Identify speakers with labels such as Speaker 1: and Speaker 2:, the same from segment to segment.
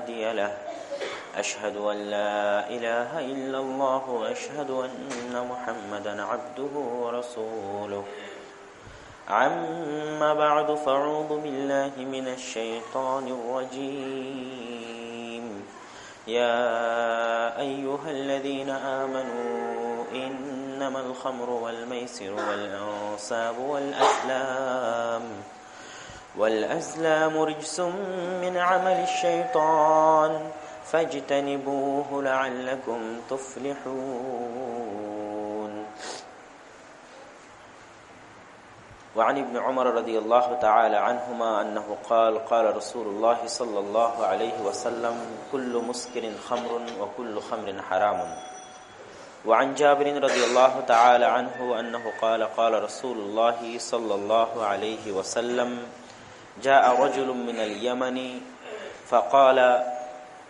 Speaker 1: هادي له. أشهد أن لا إله إلا الله وأشهد أن محمدا عبده ورسوله. عما بعد فأعوذ بالله من الشيطان الرجيم. يا أيها الذين آمنوا إنما الخمر والميسر والأنصاب والأسلام والأزلام رجس من عمل الشيطان فاجتنبوه لعلكم تفلحون. وعن ابن عمر رضي الله تعالى عنهما أنه قال قال رسول الله صلى الله عليه وسلم كل مسكر خمر وكل خمر حرام. وعن جابر رضي الله تعالى عنه أنه قال قال رسول الله صلى الله عليه وسلم جاء رجل من اليمن فقال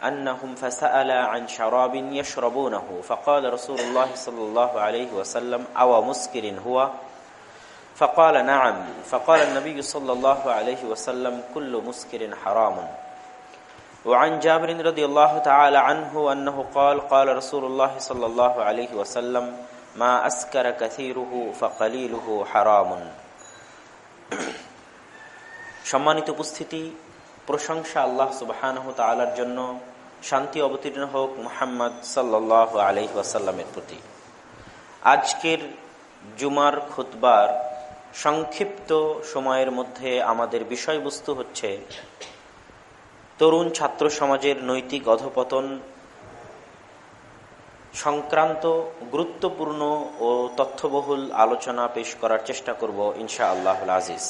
Speaker 1: أنهم فسأل عن شراب يشربونه. فقال رسول الله صلى الله عليه وسلم أو مسكر هو؟ فقال نعم. فقال النبي صلى الله عليه وسلم كل مسكر حرام. وعن جابر رضي الله تعالى عنه أنه قال قال رسول الله صلى الله عليه وسلم ما أسكر كثيره فقليله حرام. সম্মানিত উপস্থিতি, প্রশংসা আল্লাহ সুবাহান তালার জন্য, শান্তি অবতীর্ণ হোক মোহাম্মদ সাল্লাহ আলহি প্রতি। আজকের জুমার খুতবার সংক্ষিপ্ত সময়ের মধ্যে আমাদের বিষয়বস্তু হচ্ছে, তরুণ ছাত্র সমাজের নৈতিক অধপতন, সংক্রান্ত গুরুত্বপূর্ণ ও তথ্যবহুল আলোচনা পেশ করার চেষ্টা করব ইনশা আল্লাহ আজিজ।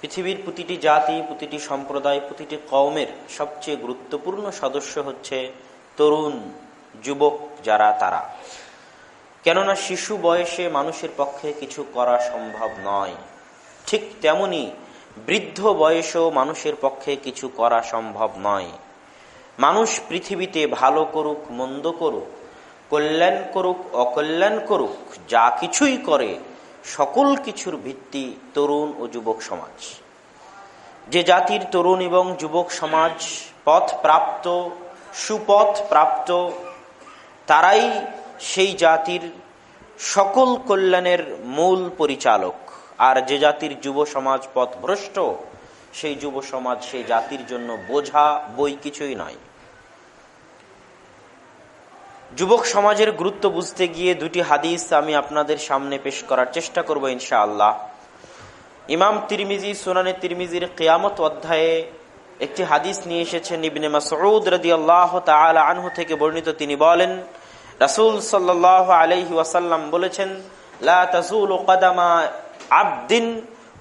Speaker 1: পৃথিবীর প্রতিটি জাতি, প্রতিটি সম্প্রদায়, প্রতিটি কওমের সবচেয়ে গুরুত্বপূর্ণ সদস্য হচ্ছে তরুণ, যুবক যারা তারা। কেননা শিশু বয়সে মানুষের পক্ষে কিছু করা সম্ভব নয়। ঠিক তেমনি বৃদ্ধ বয়সেও মানুষের পক্ষে কিছু করা সম্ভব নয়। মানুষ পৃথিবীতে ভালো করুক, মন্দ করুক, কল্যাণ করুক, অকল্যাণ করুক, যা কিছুই করে সকল কিছুর ভিত্তি তরুণ ও যুবক সমাজ। যে জাতির তরুণ এবং যুবক সমাজ পথ প্রাপ্ত, সুপথ প্রাপ্ত, তারাই সেই জাতির সকল কল্যাণের মূল পরিচালক। আর যে জাতির যুব সমাজ পথ ভ্রষ্ট সেই যুব সমাজ সেই জাতির জন্য বোঝা বই কিছুই নয়। যুবক সমাজের গুরুত্ব বুঝতে গিয়ে দুটি হাদিস আমি আপনাদের সামনে পেশ করার চেষ্টা করব ইনশা আল্লাহ ইমাম তিরমিজি, সোনানে তিরমিজির কেয়ামত অধ্যায়ে একটি হাদিস নিয়ে এসেছেন ইবনে মাসউদ রাদিয়াল্লাহু তাআলা আনহু থেকে বর্ণিত। তিনি বলেন, রাসূল সাল্লাল্লাহু আলাইহি ওয়াসাল্লাম বলেছেন আবদিন,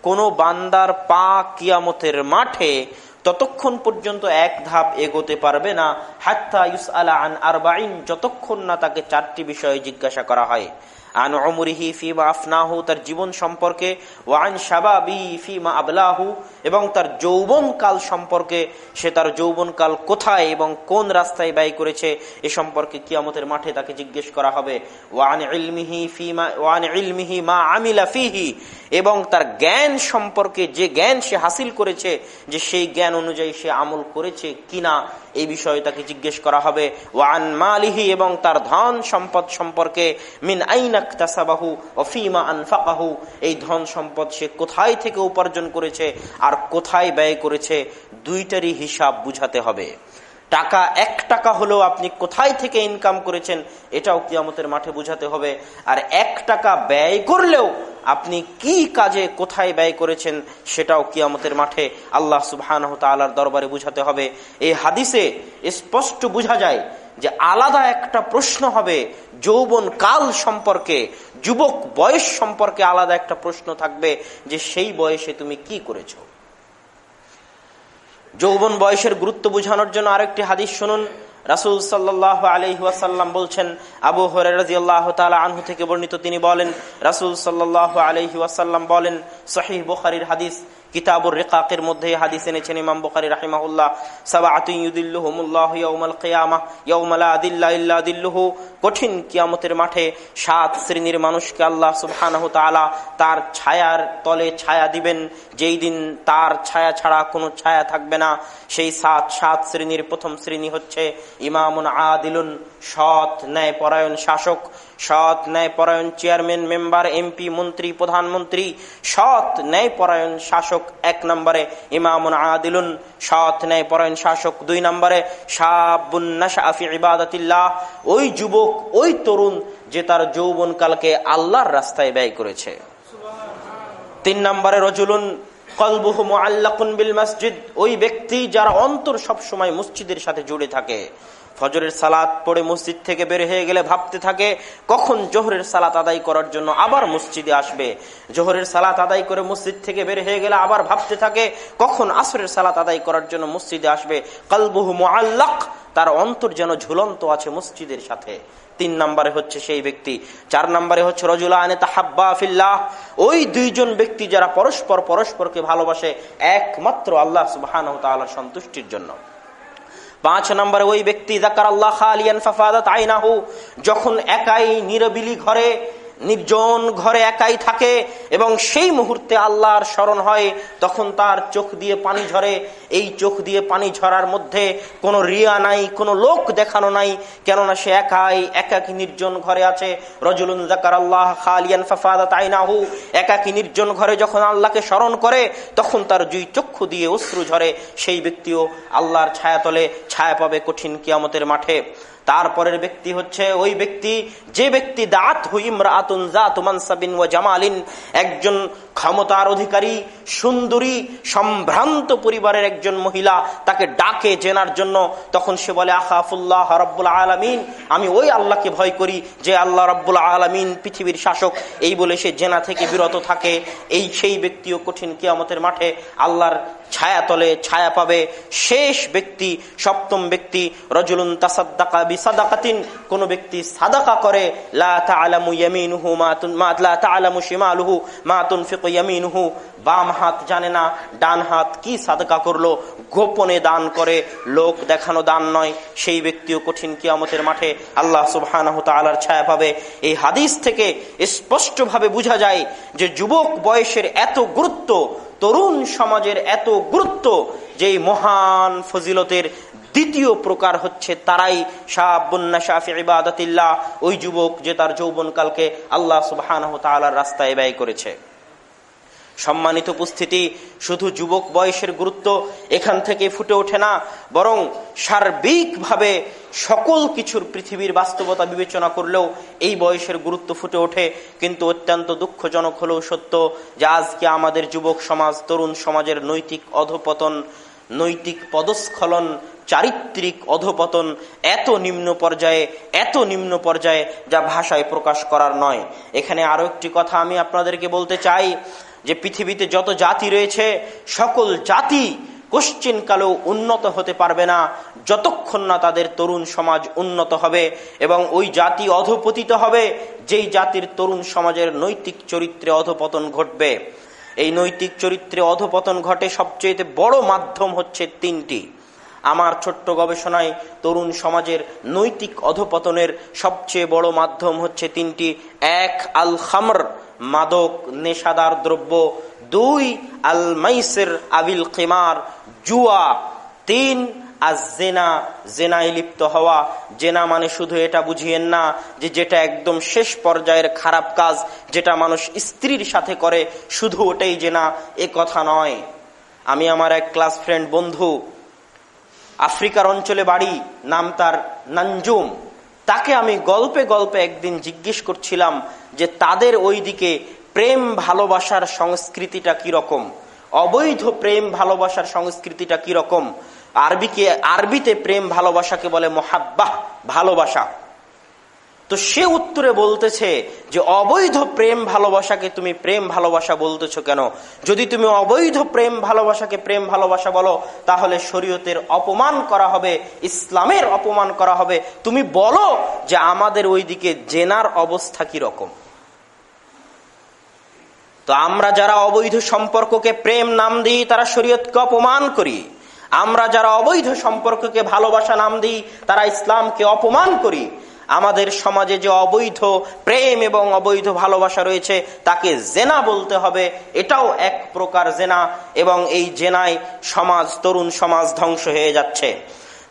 Speaker 1: কোন বান্দার পা কিয়ামতের মাঠে ততক্ষণ পর্যন্ত এক ধাপ এগোতে পারবে না। হাত্তা ইউস আলা আন আরবাইন যতক্ষণ না তাকে চারটি বিষয়ে জিজ্ঞাসা করা হয়। আন অমরিহি ফিমা আফনাহু, তার জীবন সম্পর্কে ওয়ান সাবাবি ফিমা আবলাহু, এবং তার যৌবন কাল সম্পর্কে, সে তার যৌবন কাল কোথায় এবং কোন রাস্তায় ব্যয় করেছে, এ সম্পর্কে কিয়ামতের মাঠে তাকে জিজ্ঞেস করা হবে। ওয়ান ইলমিহি ফিমা ওয়ান ইলমিহি মা আমিলা ফিহি, এবং তার জ্ঞান সম্পর্কে যে জ্ঞান সে হাসিল করেছে, যে সেই জ্ঞান অনুযায়ী সে আমল করেছে কিনা এই বিষয়ে তাকে জিজ্ঞেস করা হবে। ওয়ান মালিহি এবং তার ধন সম্পদ সম্পর্কে মিন আইনাক তাসাবাহু ও ফিমা আনফাকাহু। এই ধন সম্পদ সে কোথায় থেকে উপার্জন করেছে আর কোথায় ব্যয় করেছে, দুইটারই হিসাব বুঝাতে হবে। টাকা, এক টাকা হলেও আপনি কোথায় থেকে ইনকাম করেছেন, এটাও কিয়ামতের মাঠে বুঝাতে হবে। আর এক টাকা ব্যয় করলেও আপনি কি কাজে কোথায় ব্যয় করেছেন, সেটাও কিয়ামতের মাঠে আল্লাহ সুবাহ তালার দরবারে বুঝাতে হবে। এই হাদিসে স্পষ্ট বোঝা যায় যে আলাদা একটা প্রশ্ন হবে, যৌবন কাল সম্পর্কে, যুবক বয়স সম্পর্কে আলাদা একটা প্রশ্ন থাকবে যে সেই বয়সে তুমি কি করেছ। যৌবন বয়সের গুরুত্ব বোঝানোর জন্য আরেকটি হাদিস শুনুন। রাসুল সাল্লাহ আলহিহাসাল্লাম বলছেন, আবু হরাহ তালা আনহু থেকে বর্ণিত তিনি বলেন, রাসুল সাল্লাহ আলহিহাসাল্লাম বলেন, সহিহ বুখারির হাদিস কিতাবুর রেকাকের মধ্যে হাদিস এনেছেন ইমাম বখারি রাহিমাহুল্লাহ। ইয়াউমাল কিয়ামা ইয়াউমালা আদিল্লা ইল্লা দিল্লুহু কঠিন কিয়ামতের মাঠে সাত শ্রেণির মানুষকে আল্লাহ সুবহানাহু তাআলা তার ছায়ার তলে ছায়া দিবেন। যেই দিন তার ছায়া ছাড়া কোনো ছায়া থাকবে না। সেই সাত সাত শ্রেণির প্রথম শ্রেণি হচ্ছে ইমামুন আদিলুন, সৎ ন্যায় পরায়ণ শাসক। সৎ ন্যায় পরায়ণ চেয়ারম্যান, মেম্বার, এমপি, মন্ত্রী, প্রধানমন্ত্রী, সৎ ন্যায় পরায়ণ শাসক এক নম্বরে, ইমামুন আদিলুন, সৎ ন্যায় পরায়ণ শাসক দুই নম্বরে শাহাবুন্নাশাফি ইবাদতিল্লাহ, ওই যুবক, ওই তরুণ যে তার যৌবন কালকে আল্লাহর রাস্তায় ব্যয় করেছে। তিন নম্বরে, রজুলুন কলবুহু মুআল্লাকুন বিল মসজিদ, ওই ব্যক্তি যার অন্তর সবসময় মসজিদের সাথে জুড়ে থাকে। ফজরের সালাত পড়ে মসজিদ থেকে বের হয়ে গেলে ভাবতে থাকে, কখন জোহরের সালাত আদায় করার জন্য আবার মসজিদে আসবে? জোহরের সালাত আদায় করে মসজিদ থেকে বের হয়ে গেলে আবার ভাবতে থাকে, কখন আসরের সালাত আদায় করার জন্য মসজিদে আসবে? কালবহু মোয়াল্লাক তার অন্তর যেন ঝুলন্ত আছে মসজিদের সাথে। তিন নম্বরে হচ্ছে সেই ব্যক্তি। চার নম্বরে হচ্ছে রজুলা আনে তাহাব্বা ফিল্লাহ। ওই দুইজন ব্যক্তি যারা পরস্পর পরস্পরকে ভালোবাসে, একমাত্র আল্লাহ সুবাহ সন্তুষ্টির জন্য। পাঁচ নম্বরে ওই ব্যক্তি জাকার আল্লাহ আলিয়ান ফাফাদাত আইনাহু যখন একাই নিরবিলি ঘরে নির্জন ঘরে একাই থাকে এবং সেই মুহূর্তে আল্লাহর স্মরণ হয়, তখন তার চোখ দিয়ে পানি ঝরে। এই চোখ দিয়ে পানি ঝরার মধ্যে কোনো রিয়া নাই, কোনো লোক দেখানো নাই, কেননা সে একাই, একাকি নির্জন ঘরে আছে। জাকার আল্লাহ খালিয়ান ফাফাদা তাইনাহু একাকি নির্জন ঘরে যখন আল্লাহকে স্মরণ করে, তখন তার জুই চক্ষু দিয়ে অশ্রু ঝরে। সেই ব্যক্তিও আল্লাহর ছায়াতলে ছায়া পাবে কঠিন কিয়ামতের মাঠে। তারপরের ব্যক্তি হচ্ছে ওই ব্যক্তি, যে ব্যক্তি দাঁত হুইমরাতুন জাতুমানসাবিন ও জামালিন, একজন ক্ষমতার অধিকারী, সুন্দরী, সম্ভ্রান্ত পরিবারের একজন মহিলা, তাকে ডাকে জেনার জন্য, তখন সে বলে, আখাফুল্লাহ রব্বুল আলমিন, আমি ওই আল্লাহকে ভয় করি যে আল্লাহ রব্বুল আলমিন পৃথিবীর শাসক। এই বলে সে জেনা থেকে বিরত থাকে। এই সেই ব্যক্তিও কঠিন কিয়ামতের মাঠে আল্লাহর ছায়া তলে ছায়া পাবে শেষ ব্যক্তি, সপ্তম ব্যক্তি, রজুলুন তাসাদ্দাকা বিসাদাকাতিন। কোন ব্যক্তি সাদাকা করে, লা ইয়ামিনুহু ইয়ামিনুহু। বাম হাত জানে না, ডান হাত কি সাদকা করল, গোপনে দান করে, লোক দেখানো দান নয়। সেই ব্যক্তিও কঠিন কিয়ামতের মাঠে আল্লাহ সুবহানাহু তাআলার ছায়া পাবে। এই হাদিস থেকে স্পষ্টভাবে বোঝা যায় যে যুবক বয়সের এত গুরুত্ব তরুণ সমাজের এত গুরুত্ব যে মহান ফজিলতের দ্বিতীয় প্রকার হচ্ছে তারাই। ইবাদতিল্লাহ, ওই যুবক যে তার যৌবনকালকে আল্লাহ সুবাহ রাস্তায় ব্যয় করেছে। সম্মানিত উপস্থিতি, শুধু যুবক বয়সের গুরুত্ব এখান থেকে ফুটে ওঠে না, বরং সার্বিকভাবে সকল কিছুর পৃথিবীর বাস্তবতা বিবেচনা করলেও এই বয়সের গুরুত্ব ফুটে ওঠে। কিন্তু অত্যন্ত দুঃখজনক হলেও সত্য যে আজকে আমাদের যুবক সমাজ, তরুণ সমাজের নৈতিক অধপতন, নৈতিক পদস্খলন, চারিত্রিক অধপতন এত নিম্ন পর্যায়ে, এত নিম্ন পর্যায়ে যা ভাষায় প্রকাশ করার নয়। এখানে আরও একটি কথা আমি আপনাদেরকে বলতে চাই যে পৃথিবীতে যত জাতি রয়েছে, সকল জাতি কোশ্চিন কালেও উন্নত হতে পারবে না, যতক্ষণ না তাদের তরুণ সমাজ উন্নত হবে এবং ওই জাতি অধপতিত হবে, যেই জাতির তরুণ সমাজের নৈতিক চরিত্রে অধপতন ঘটবে। এই নৈতিক চরিত্রে অধপতন ঘটে সবচেয়ে বড় মাধ্যম হচ্ছে তিনটি। আমার ছোট্ট গবেষণায় তরুণ সমাজের নৈতিক অধপতনের সবচেয়ে বড় মাধ্যম হচ্ছে তিনটি। এক আল খামর মাদক নেশাদার দ্রব্য। দুই আল মাইসের আবিল কিমার জুয়া। তিন আর জেনা জেনায় লিপ্ত হওয়া। জেনা মানে শুধু এটা বুঝিয়েন না যে যেটা একদম শেষ পর্যায়ের খারাপ কাজ, যেটা মানুষ স্ত্রীর সাথে করে, শুধু ওটাই জেনা, এ কথা নয়। আমি আমার এক ক্লাস ফ্রেন্ড বন্ধু আফ্রিকার অঞ্চলে বাড়ি, নাম তার নানজুম। তাকে আমি গল্পে গল্পে একদিন জিজ্ঞেস করছিলাম যে তাদের ওই দিকে প্রেম ভালোবাসার সংস্কৃতিটা কীরকম? অবৈধ প্রেম ভালোবাসার সংস্কৃতিটা কীরকম? আরবিকে, আরবিতে প্রেম ভালোবাসাকে বলে মহাব্বাহ, ভালোবাসা। তো সে উত্তরে বলতেছে যে, অবৈধ প্রেম ভালোবাসাকে তুমি প্রেম ভালোবাসা বলতেছ কেন? যদি তুমি অবৈধ প্রেম ভালোবাসাকে প্রেম ভালোবাসা বলো, তাহলে শরীয়তের অপমান করা হবে, ইসলামের অপমান করা হবে। তুমি বলো যে, আমাদের ওইদিকে জেনার অবস্থা কি রকম? তো আমরা যারা অবৈধ সম্পর্ককে প্রেম নাম দিই, তারা শরীয়তকে অপমান করি। আমরা যারা অবৈধ সম্পর্ককে ভালোবাসা নাম দিই, তারা ইসলামকে অপমান করি। আমাদের সমাজে যে অবৈধ প্রেম এবং অবৈধ ভালোবাসা রয়েছে, তাকে জেনা বলতে হবে। এটাও এক প্রকার জেনা এবং এই জেনায় সমাজ, তরুণ সমাজ ধ্বংস হয়ে যাচ্ছে।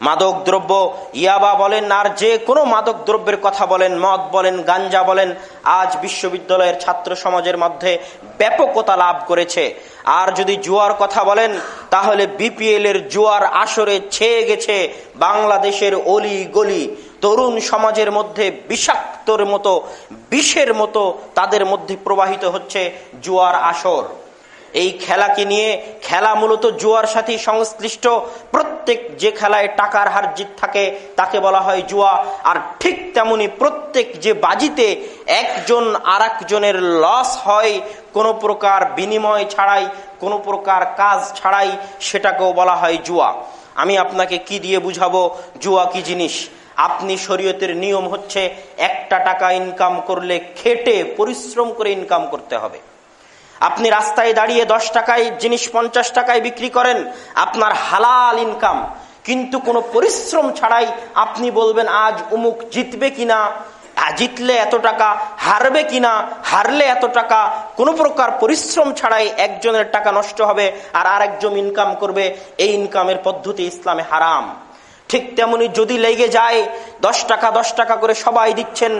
Speaker 1: মাদক দ্রব্য, ইয়াবা বলেন, আর যে কোনো মাদক দ্রব্যের কথা বলেন, মদ বলেন, গাঞ্জা বলেন, আজ বিশ্ববিদ্যালয়ের ছাত্র সমাজের মধ্যে ব্যাপকতা লাভ করেছে। আর যদি জুয়ার কথা বলেন, তাহলে বিপিএল এর জুয়ার আসরে ছেয়ে গেছে বাংলাদেশের অলি গলি। তরুণ সমাজের মধ্যে বিষাক্তর মতো, বিষের মতো তাদের মধ্যে প্রবাহিত হচ্ছে জুয়ার আসর। এই খেলাকে নিয়ে খেলা মূলত জুয়ার সাথে সংশ্লিষ্ট। প্রত্যেক যে খেলায় টাকার হার জিত থাকে, তাকে বলা হয় জুয়া। আর ঠিক তেমনি প্রত্যেক যে বাজিতে একজন আর একজনের লস হয়, কোনো প্রকার বিনিময় ছাড়াই, কোনো প্রকার কাজ ছাড়াই সেটাকেও বলা হয় জুয়া। আমি আপনাকে কি দিয়ে বুঝাবো, জুয়া কি জিনিস? আপনি শরীয়তের নিয়ম হচ্ছে একটা টাকা ইনকাম করলে খেটে, পরিশ্রম করে ইনকাম করতে হবে। আপনি রাস্তায় দাঁড়িয়ে দশ টাকায় জিনিস পঞ্চাশ টাকায় বিক্রি করেন, আপনার হালাল ইনকাম কিন্তু কোনো পরিশ্রম ছাড়াই আপনি বলবেন, আজ উমুক জিতবে কিনা? জিতলে এত টাকা, হারবে কিনা? হারলে এত টাকা? কোনো প্রকার পরিশ্রম ছাড়াই একজনের টাকা নষ্ট হবে, আর আরেকজন ইনকাম করবে। এই ইনকামের পদ্ধতি ইসলামে হারাম। ঠিক তেমনি যদি লেগে যায়, দশ টাকা দশ টাকা করে সবাই দিচ্ছেন,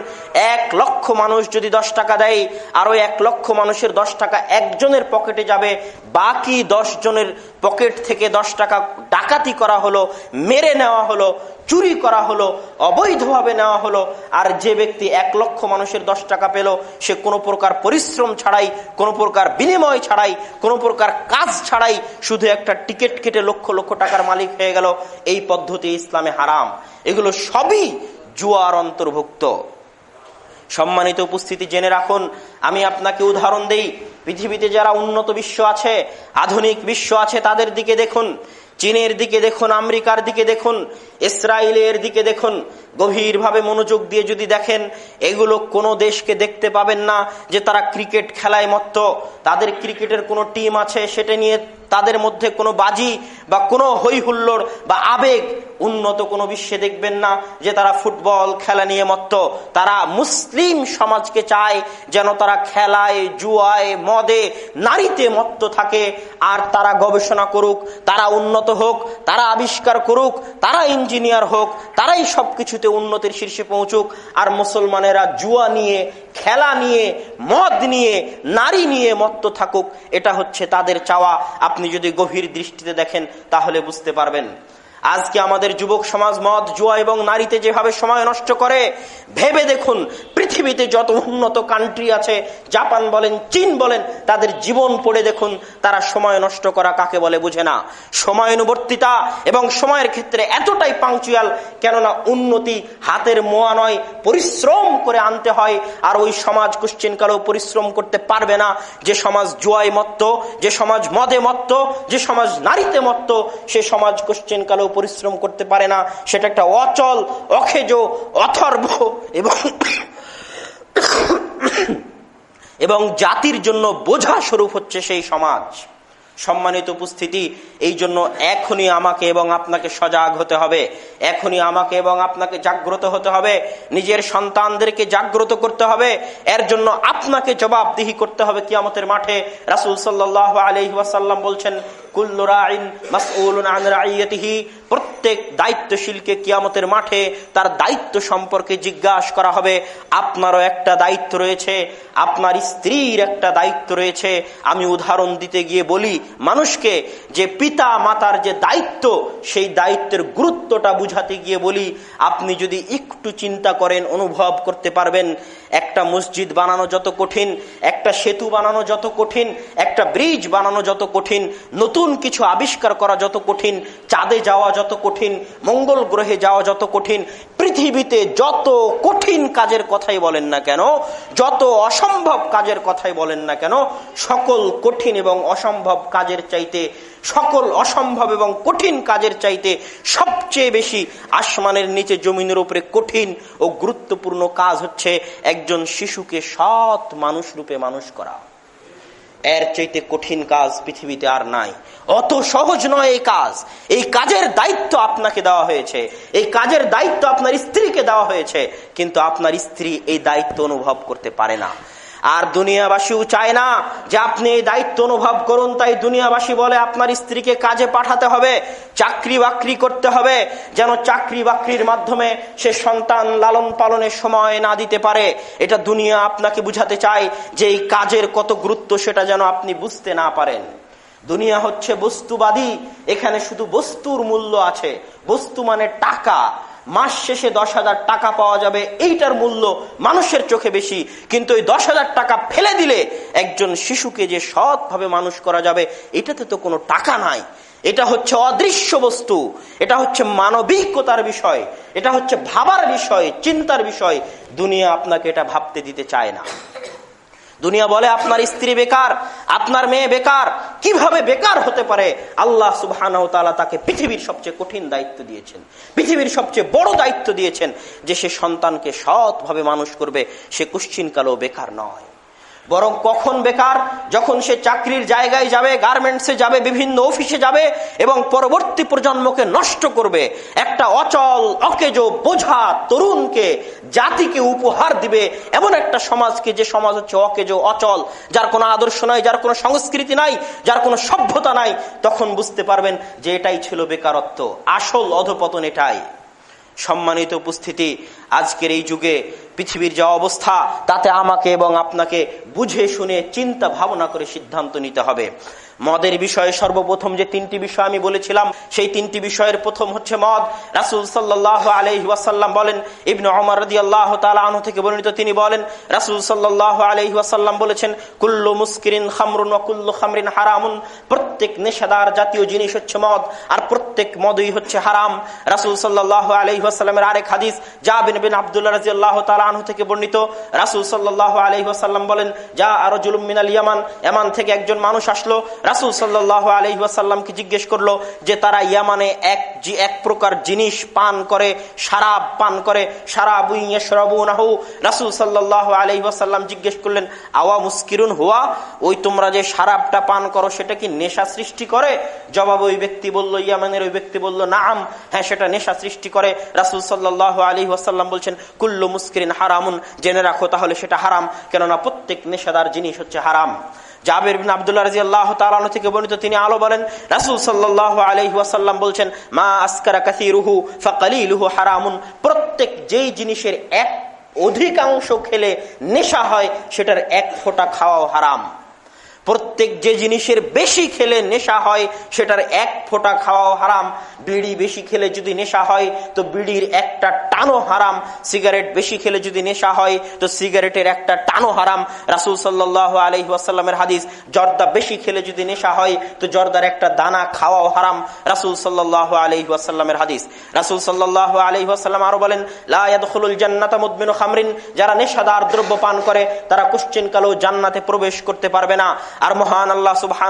Speaker 1: এক লক্ষ মানুষ যদি দশ টাকা দেয় আরও এক লক্ষ মানুষের দশ টাকা একজনের পকেটে যাবে, বাকি দশ জনের পকেট থেকে দশ টাকা ডাকাতি করা হলো, মেরে নেওয়া হলো চুরি করা হলো, অবৈধভাবে নেওয়া হলো, আর যে ব্যক্তি এক লক্ষ মানুষের দশ টাকা পেল, সে কোনো প্রকার পরিশ্রম ছাড়াই, কোনো প্রকার বিনিময় ছাড়াই, কোনো প্রকার কাজ ছাড়াই শুধু একটা টিকিট কেটে লক্ষ লক্ষ টাকার মালিক হয়ে গেল। এই পদ্ধতি ইসলামে হারাম। এগুলো সবই জুয়ার অন্তর্ভুক্ত। সম্মানিত উপস্থিতি জেনে রাখুন, আমি আপনাকে উদাহরণ দেই। পৃথিবীতে যারা উন্নত বিশ্ব আছে, আধুনিক বিশ্ব আছে, তাদের দিকে দেখুন। চীনের দিকে দেখুন আমেরিকার দিকে দেখুন ইসরায়েলের দিকে দেখুন গভীরভাবে মনোযোগ দিয়ে যদি দেখেন, এগুলো কোনো দেশকে দেখতে পাবেন না যে তারা ক্রিকেট খেলায় মত্ত। তাদের ক্রিকেটের কোনো টিম আছে, সেটা নিয়ে তাদের মধ্যে কোনো বাজি বা কোনো হইহুল্লোড় বা আবেগ উন্নত কোনো বিশ্বে দেখবেন না যে তারা ফুটবল খেলা নিয়ে মত্ত। তারা মুসলিম সমাজকে চায় যেন তারা খেলায়, জুয়ায়, মদে, নারীতে মত্ত থাকে। আর তারা গবেষণা করুক, তারা উন্নত হোক, তারা আবিষ্কার করুক, তারা ইঞ্জিনিয়ার হোক, তারাই সবকিছুতে উন্নতির শীর্ষে পৌঁছুক, আর মুসলমানেরা জুয়া নিয়ে, খেলা নিয়ে, মদ নিয়ে, নারী নিয়ে মত্ত থাকুক, এটা হচ্ছে তাদের চাওয়া। আপনি যদি গভীর দৃষ্টিতে দেখেন, তাহলে বুঝতে পারবেন। আজকে আমাদের যুবক সমাজ মদ, জুয়া এবং নারীতে যেভাবে সময় নষ্ট করে, ভেবে দেখুন, পৃথিবীতে যত উন্নত কান্ট্রি আছে, জাপান বলেন, চীন বলেন, তাদের জীবন পড়ে দেখুন, তারা সময় নষ্ট করা কাকে বলে বুঝে না। সময়ানুবর্তিতা এবং সময়ের ক্ষেত্রে এতটাই পাংচুয়াল কেননা উন্নতি হাতের মোয়া নয়, পরিশ্রম করে আনতে হয়, আর ওই সমাজ কালেও পরিশ্রম করতে পারবে না। যে সমাজ জুয়ায় মত্ত, যে সমাজ মদে মত্ত, যে সমাজ নারীতে মত্ত, সে সমাজ কালেও পরিশ্রম করতে পারে না, সেটা একটা অচল, অখেজ, অথর্ব এবং এবং জাতির জন্য বোঝা স্বরূপ হচ্ছে সেই সমাজ। সম্মানিত উপস্থিতি, এই জন্য এখনই আমাকে এবং আপনাকে সজাগ হতে হবে। এখনই আমাকে এবং আপনাকে জাগ্রত হতে হবে। নিজের সন্তানদেরকে জাগ্রত করতে হবে। এর জন্য আপনাকে জবাবদিহি করতে হবে কিয়ামতের মাঠে। রাসুল সাল্লাহ আলহিহাসাল্লাম বলছেন প্রত্যেক দায়িত্বশীলকে কিয়ামতের মাঠে তার দায়িত্ব সম্পর্কে জিজ্ঞাসা করা হবে, আপনারও একটা দায়িত্ব রয়েছে, আপনার স্ত্রীর একটা দায়িত্ব রয়েছে। আমি উদাহরণ দিতে গিয়ে বলি, মানুষকে যে পিতা মাতার যে দায়িত্ব, সেই দায়িত্বের গুরুত্বটা বুঝাতে গিয়ে বলি, আপনি যদি একটু চিন্তা করেন, অনুভব করতে পারবেন একটা মসজিদ বানানো যত কঠিন, একটা সেতু বানানো যত কঠিন, একটা ব্রিজ বানানো যত কঠিন, নতুন কিছু আবিষ্কার করা যত কঠিন, চাঁদে যাওয়া যত কঠিন, মঙ্গল গ্রহে যাওয়া যত কঠিন, পৃথিবীতে যত কঠিন কাজের কথাই বলেন না কেন, যত অসম্ভব কাজের কথাই বলেন না কেন, সকল কঠিন এবং অসম্ভব কাজের চাইতে সকল অসম্ভব এবং কঠিন কাজের চাইতে সবচেয়ে বেশি আসমানের নিচে জমিনের উপরে কঠিন ও গুরুত্বপূর্ণ কাজ হচ্ছে একজন শিশুকে সৎ মানুষ রূপে মানুষ করা। এর চাইতে কঠিন কাজ পৃথিবীতে আর নাই। অত সহজ নয় এই কাজ। এই কাজের দায়িত্ব আপনাকে দেওয়া হয়েছে। এই কাজের দায়িত্ব আপনার স্ত্রীকে দেওয়া হয়েছে। কিন্তু আপনার স্ত্রী এই দায়িত্ব অনুভব করতে পারে না। আর দুনিয়াবাসীও চায় না যে আপনি এই দায়িত্ব অনুভব করুন, তাই দুনিয়াবাসী বলে আপনার স্ত্রীকে কাজে পাঠাতে হবে, চাকরি বাকরি করতে হবে, যেন চাকরি বাকরির মাধ্যমে সে সন্তান লালন পালনের সময় না দিতে পারে। এটা দুনিয়া আপনাকে বুঝাতে চায় যে এই কাজের কত গুরুত্ব, সেটা যেন আপনি বুঝতে না পারেন। দুনিয়া হচ্ছে বস্তুবাদী, এখানে শুধু বস্তুর মূল্য আছে। বস্তু মানে টাকা। মাস শেষে দশ হাজার টাকা পাওয়া যাবে, এইটার মূল্য মানুষের চোখে বেশি। কিন্তু ওই দশ হাজার টাকা ফেলে দিলে একজন শিশুকে যে সৎভাবে মানুষ করা যাবে, এটাতে তো কোনো টাকা নাই। এটা হচ্ছে অদৃশ্য বস্তু, এটা হচ্ছে মানবিকতার বিষয়, এটা হচ্ছে ভাবার বিষয়, চিন্তার বিষয়। দুনিয়া আপনাকে এটা ভাবতে দিতে চায় না। দুনিয়া বলে, আপনার স্ত্রী বেকার, আপনার মেয়ে বেকার কীভাবে বেকার হতে পারে? আল্লাহ সুবাহ তাকে পৃথিবীর সবচেয়ে কঠিন দায়িত্ব দিয়েছেন। পৃথিবীর সবচেয়ে বড় দায়িত্ব দিয়েছেন যে সে সন্তানকে সৎভাবে মানুষ করবে, সে কুশ্চিনকালেও বেকার নয়। বরং কখন বেকার? যখন সে চাকরির জায়গায় যাবে গার্মেন্টসে যাবে, বিভিন্ন অফিসে যাবে এবং পরবর্তী প্রজন্মকে নষ্ট করবে, একটা অচল, অকেজ, বোঝা তরুণকে, জাতিকে উপহার দিবে এমন একটা সমাজকে যে সমাজ হচ্ছে অকেজ, অচল, যার কোনো আদর্শ নাই, যার কোনো সংস্কৃতি নাই, যার কোনো সভ্যতা নাই, তখন বুঝতে পারবেন যে এটাই ছিল বেকারত্ব। আসল অধপতন এটাই। সম্মানিত উপস্থিতি আজকের এই যুগে পৃথিবীর যা অবস্থা, তাতে আমাকে এবং আপনাকে বুঝে শুনে চিন্তা ভাবনা করে সিদ্ধান্ত নিতে হবে। মদের বিষয়ে সর্বপ্রথম যে তিনটি বিষয় আমি বলেছিলাম, সেই তিনটি বিষয়ের প্রথম হচ্ছে মদ। রাসুল সাল্লাহ আলহিহাসাল্লাম বলেন, ইবনু অমর রদি আল্লাহ তালু থেকে বর্ণিত তিনি বলেন, রাসুল সাল্লাহ আলহিহাসাল্লাম বলেছেন, কুল্লু মুস্কিরিন খামরুন কুল্লু খামরিন হারামুন। প্রত্যেক নেশাদার জাতীয় জিনিস হচ্ছে মদ, আর প্রত্যেক মদই হচ্ছে হারাম। রাসুল সাল্লাহ আলহিহাসাল্লামের আরেক হাদিস জাবিন বিন থেকে বর্ণিত বলেন, যা ইয়ামান থেকে একজন মানুষ আসলো, রাসুল সাল্লাহ আলহি ওয়াসাল্লামকে জিজ্ঞেস করল যে, তারা ইয়ামানে এক এক প্রকার জিনিস পান করে সারাব পান করে সারাব নাহু রাসুল জিজ্ঞেস করলেন, আওয়া মুস্কিরুন হুয়া? ওই তোমরা যে সারাবটা পান করো, সেটা কি নেশা সৃষ্টি করে? জবাব ওই ব্যক্তি বলল, ইয়ামানের ওই ব্যক্তি বলল, নাম হ্যাঁ সেটা নেশা সৃষ্টি করে রাসুল সাল্লাহ আলী ওয়াসাল্লাম বলছেন, কুল্লু মুস্কিরিন হারামুন। জেনে রাখো তাহলে সেটা হারাম, কেননা প্রত্যেক নেশাদার জিনিস হচ্ছে হারাম। বিন আবদুল্লাহ রাজি আল্লাহ তালন থেকে বর্ণিত তিনি আলো বলেন, রাসুল সাল্লাহ আলহি ওয়াসাল্লাম বলছেন, মা আসকারা কাসিরুহু ফাকালিলুহু হারামুন। প্রত্যেক যেই জিনিসের এক অধিকাংশ খেলে নেশা হয়, সেটার এক ফোঁটা খাওয়াও হারাম। প্রত্যেক যে জিনিসের বেশি খেলে নেশা হয়, সেটার এক ফোঁটা খাওয়াও হারাম। বিড়ি বেশি খেলে যদি নেশা হয়, তো বিড়ির একটা টানো হারাম। সিগারেট বেশি খেলে যদি নেশা হয়, তো সিগারেটের একটা টানো হারাম। রাসুল সাল্লাহ আলহি আসাল্লামের হাদিস, জর্দা বেশি খেলে যদি নেশা হয়, তো জর্দার একটা দানা খাওয়াও হারাম। রাসুল সাল্লাহ আলহি আসাল্লামের হাদিস। রাসুল সাল্লাহ আলহি আসাল্লাম আরও বলেন লায়াদুল জান্নাতা মুদমিন খামরিন। যারা নেশাদার দ্রব্য পান করে, তারা কুশ্চিন কালো জান্নাতে প্রবেশ করতে পারবে না। আর মহান আল্লাহ সুবাহ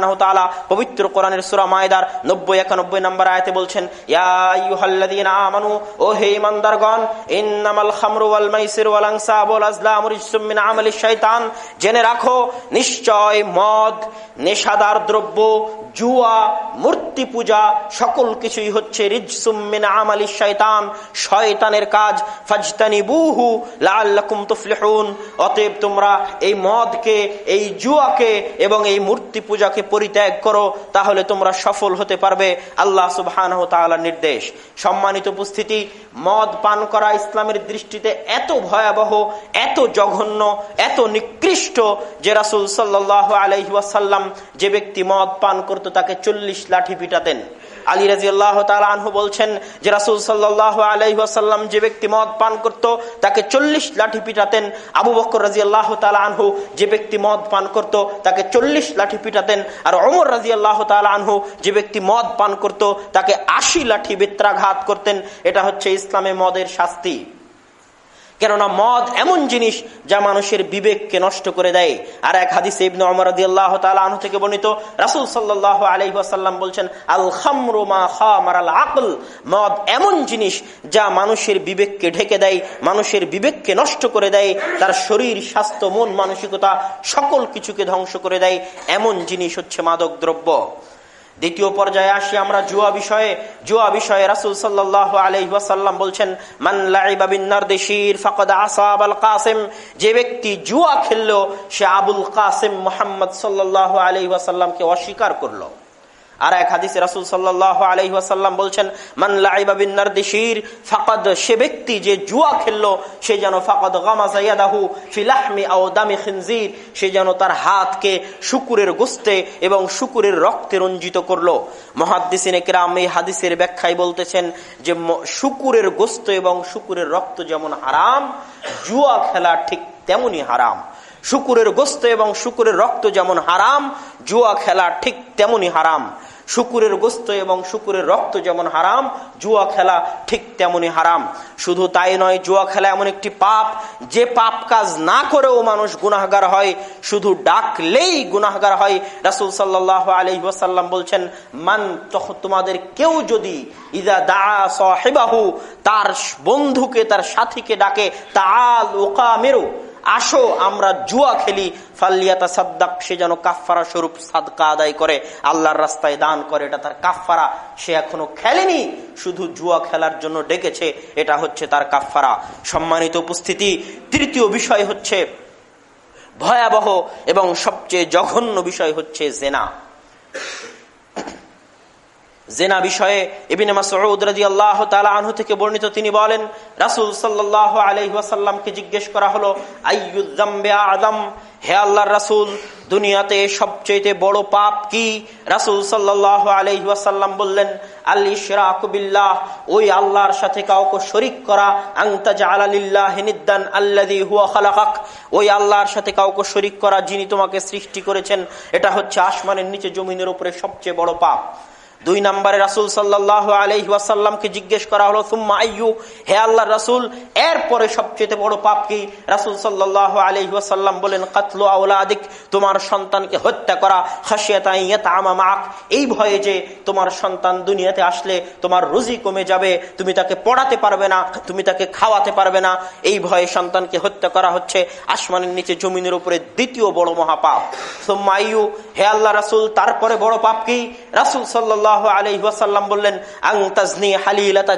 Speaker 1: পবিত্র কোরআনের সুরা মায়দার নব্বই একানব্বই নম্বর আয়তে বলছেন ও হে ইমানদারগণ ইন্নামাল খামরু ওয়াল মাইসির ওয়াল রিজসুম মিন জেনে রাখো, নিশ্চয় মদ, নেশাদার দ্রব্য, জুয়া, মূর্তি পূজা, সকল কিছুই হচ্ছে রিজসুমিন আমালি শয়তান শয়তানের কাজ ফাজতানি বুহু লাল্লাকুম তুফলিহুন, অতএব তোমরা এই মদকে, এই জুয়াকে এবং এই মূর্তি পূজাকে পরিত্যাগ করো, তাহলে তোমরা সফল হতে পারবে আল্লাহ সুবহান নির্দেশ। সম্মানিত উপস্থিতি, মদ পান করা ইসলামের দৃষ্টিতে এত ভয়াবহ, এত জঘন্য, এত নিকৃষ্ট যে রাসুল সাল্লাহ আলহিহাসাল্লাম যে ব্যক্তি মদ পান করত, তাকে চল্লিশ লাঠি পিটাতেন। আলী রাজি আল্লাহ আনহু বলছেন যে রাসুল সাল্লাহ আলহিহাসাল্লাম যে ব্যক্তি মদ পান করত, তাকে চল্লিশ লাঠি পিটাতেন। আবু বকর রাজি আল্লাহ আনহু যে ব্যক্তি মদ পান করত, তাকে চল্লিশ লাঠি পিটাতেন। আর অমর রাজি আল্লাহ আনহু যে ব্যক্তি মদ পান করত, তাকে আশি লাঠি বেত্রাঘাত করতেন। এটা হচ্ছে ইসলামে মদের শাস্তি। কেননা মদ এমন জিনিস যা মানুষের বিবেককে নষ্ট করে দেয়। আর এক হাদিস তাআলা থেকে বর্ণিত, রাসূল সাল্লাল্লাহু আলাইহি ওয়াসাল্লাম বলছেন আল খামরু মা খামার আল আকল মদ এমন জিনিস যা মানুষের বিবেককে ঢেকে দেয়, মানুষের বিবেককে নষ্ট করে দেয়, তার শরীর, স্বাস্থ্য, মন, মানসিকতা সকল কিছুকে ধ্বংস করে দেয়। এমন জিনিস হচ্ছে মাদক দ্রব্য দ্বিতীয় পর্যায়ে আসি আমরা জুয়া বিষয়ে। জুয়া বিষয়ে রাসুল সাল্লাহ বলছেন আসাব আল কাসেম। যে ব্যক্তি জুয়া খেললো, সে আবুল কাসেম মোহাম্মদ সাল্লাহ আলহাসাল্লামকে অস্বীকার করল। আর এক হাদিসে রাসুল সাল্লাহ আলহিহাসাল্লাম বলছেন মান্লাইবাবিনার দেশির ফাকাদ সে ব্যক্তি যে জুয়া খেললো, সে যেন ফাকাদ গামাজাইয়াদাহু ফিলাহমি আও দামি খিনজির, সে যেন তার হাতকে শুকুরের গোস্তে এবং শুকুরের রক্তে রঞ্জিত করল। মহাদ্দিসিনে কেরাম এই হাদিসের ব্যাখ্যায় বলতেছেন যে শুকুরের গোস্ত এবং শুকুরের রক্ত যেমন হারাম, জুয়া খেলা ঠিক তেমনই হারাম। শুকুরের গোস্ত এবং শুকুরের রক্ত যেমন হারাম জুয়া খেলা ঠিক তেমনই হারাম। শুকুরের গোস্ত এবং শুকুরের রক্ত যেমন হারাম, জুয়া খেলা ঠিক তেমনই হারাম। শুধু তাই নয়, জুয়া খেলা এমন একটি পাপ, যে পাপ কাজ না করেও মানুষ গুনাহগার হয়। শুধু ডাকলেই গুনাহগার হয়। রাসুল সাল্লাহ আলি ওয়াসাল্লাম বলছেন, মান তখন তোমাদের কেউ যদি ইদা দা সাহেবাহু, তার বন্ধুকে, তার সাথীকে ডাকে তাল ওকা মেরু আসো, আমরা জুয়া খেলি। ফাল্লিয়াতা সাদ্দাক সে যেন কাফারা স্বরূপ সাদকা আদায় করে, আল্লাহর রাস্তায় দান করে, এটা তার কাফারা সে এখনও খেলেনি, শুধু জুয়া খেলার জন্য ডেকেছে, এটা হচ্ছে তার কাফারা সম্মানিত উপস্থিতি, তৃতীয় বিষয় হচ্ছে ভয়াবহ এবং সবচেয়ে জঘন্য বিষয় হচ্ছে জেনা। জেনা বিষয়ে ইবিন মাসউদ রাদিয়াল্লাহু তাআলা আনহু থেকে বর্ণিত তিনি বলেন, রাসূল সাল্লাল্লাহু আলাইহি ওয়াসাল্লামকে জিজ্ঞেস করা হলো আইয়ুয যামবি আযম হে আল্লাহর রাসূল, দুনিয়াতে সবচেয়ে বড় পাপ কি? রাসূল সাল্লাল্লাহু আলাইহি ওয়াসাল্লাম বললেন আল ইশরাকু বিল্লাহ, ওই আল্লাহর সাথে কাউকে শরীক করা, আনতা জাআলা লিল্লাহি নিদ্দান আল্লাযী হুয়া খালাকাক। ওই আল্লাহর সাথে কাউকে শরীক করা যিনি তোমাকে সৃষ্টি করেছেন, এটা হচ্ছে আসমানের নিচে জমিনের উপরে সবচেয়ে বড় পাপ। দুই নম্বরে রাসুল সাল্লাহ আলহি ওয়াসাল্লামকে জিজ্ঞেস করা হলো, সুম্মা আইয়ু? হে আল্লাহ রাসুল, এরপরে সবচেয়ে বড় পাপ কি? রাসুল সাল্লাহ আলহি ওয়াসাল্লাম বলেন, কাতলু আউলাদিক তোমার সন্তানকে হত্যা করা হাসিয়াতামাক এই ভয়ে যে তোমার সন্তান দুনিয়াতে আসলে তোমার রুজি কমে যাবে, তুমি তাকে পড়াতে পারবে না, তুমি তাকে খাওয়াতে পারবে না, এই ভয়ে সন্তানকে হত্যা করা হচ্ছে আসমানের নিচে জমিনের উপরে দ্বিতীয় বড় মহাপাপ। সুম্মা আইয়ু, হে আল্লাহ রাসুল, তারপরে বড় পাপ কি? রাসুল সাল্লাহ সাল্লাহ বললেন আং তাজনি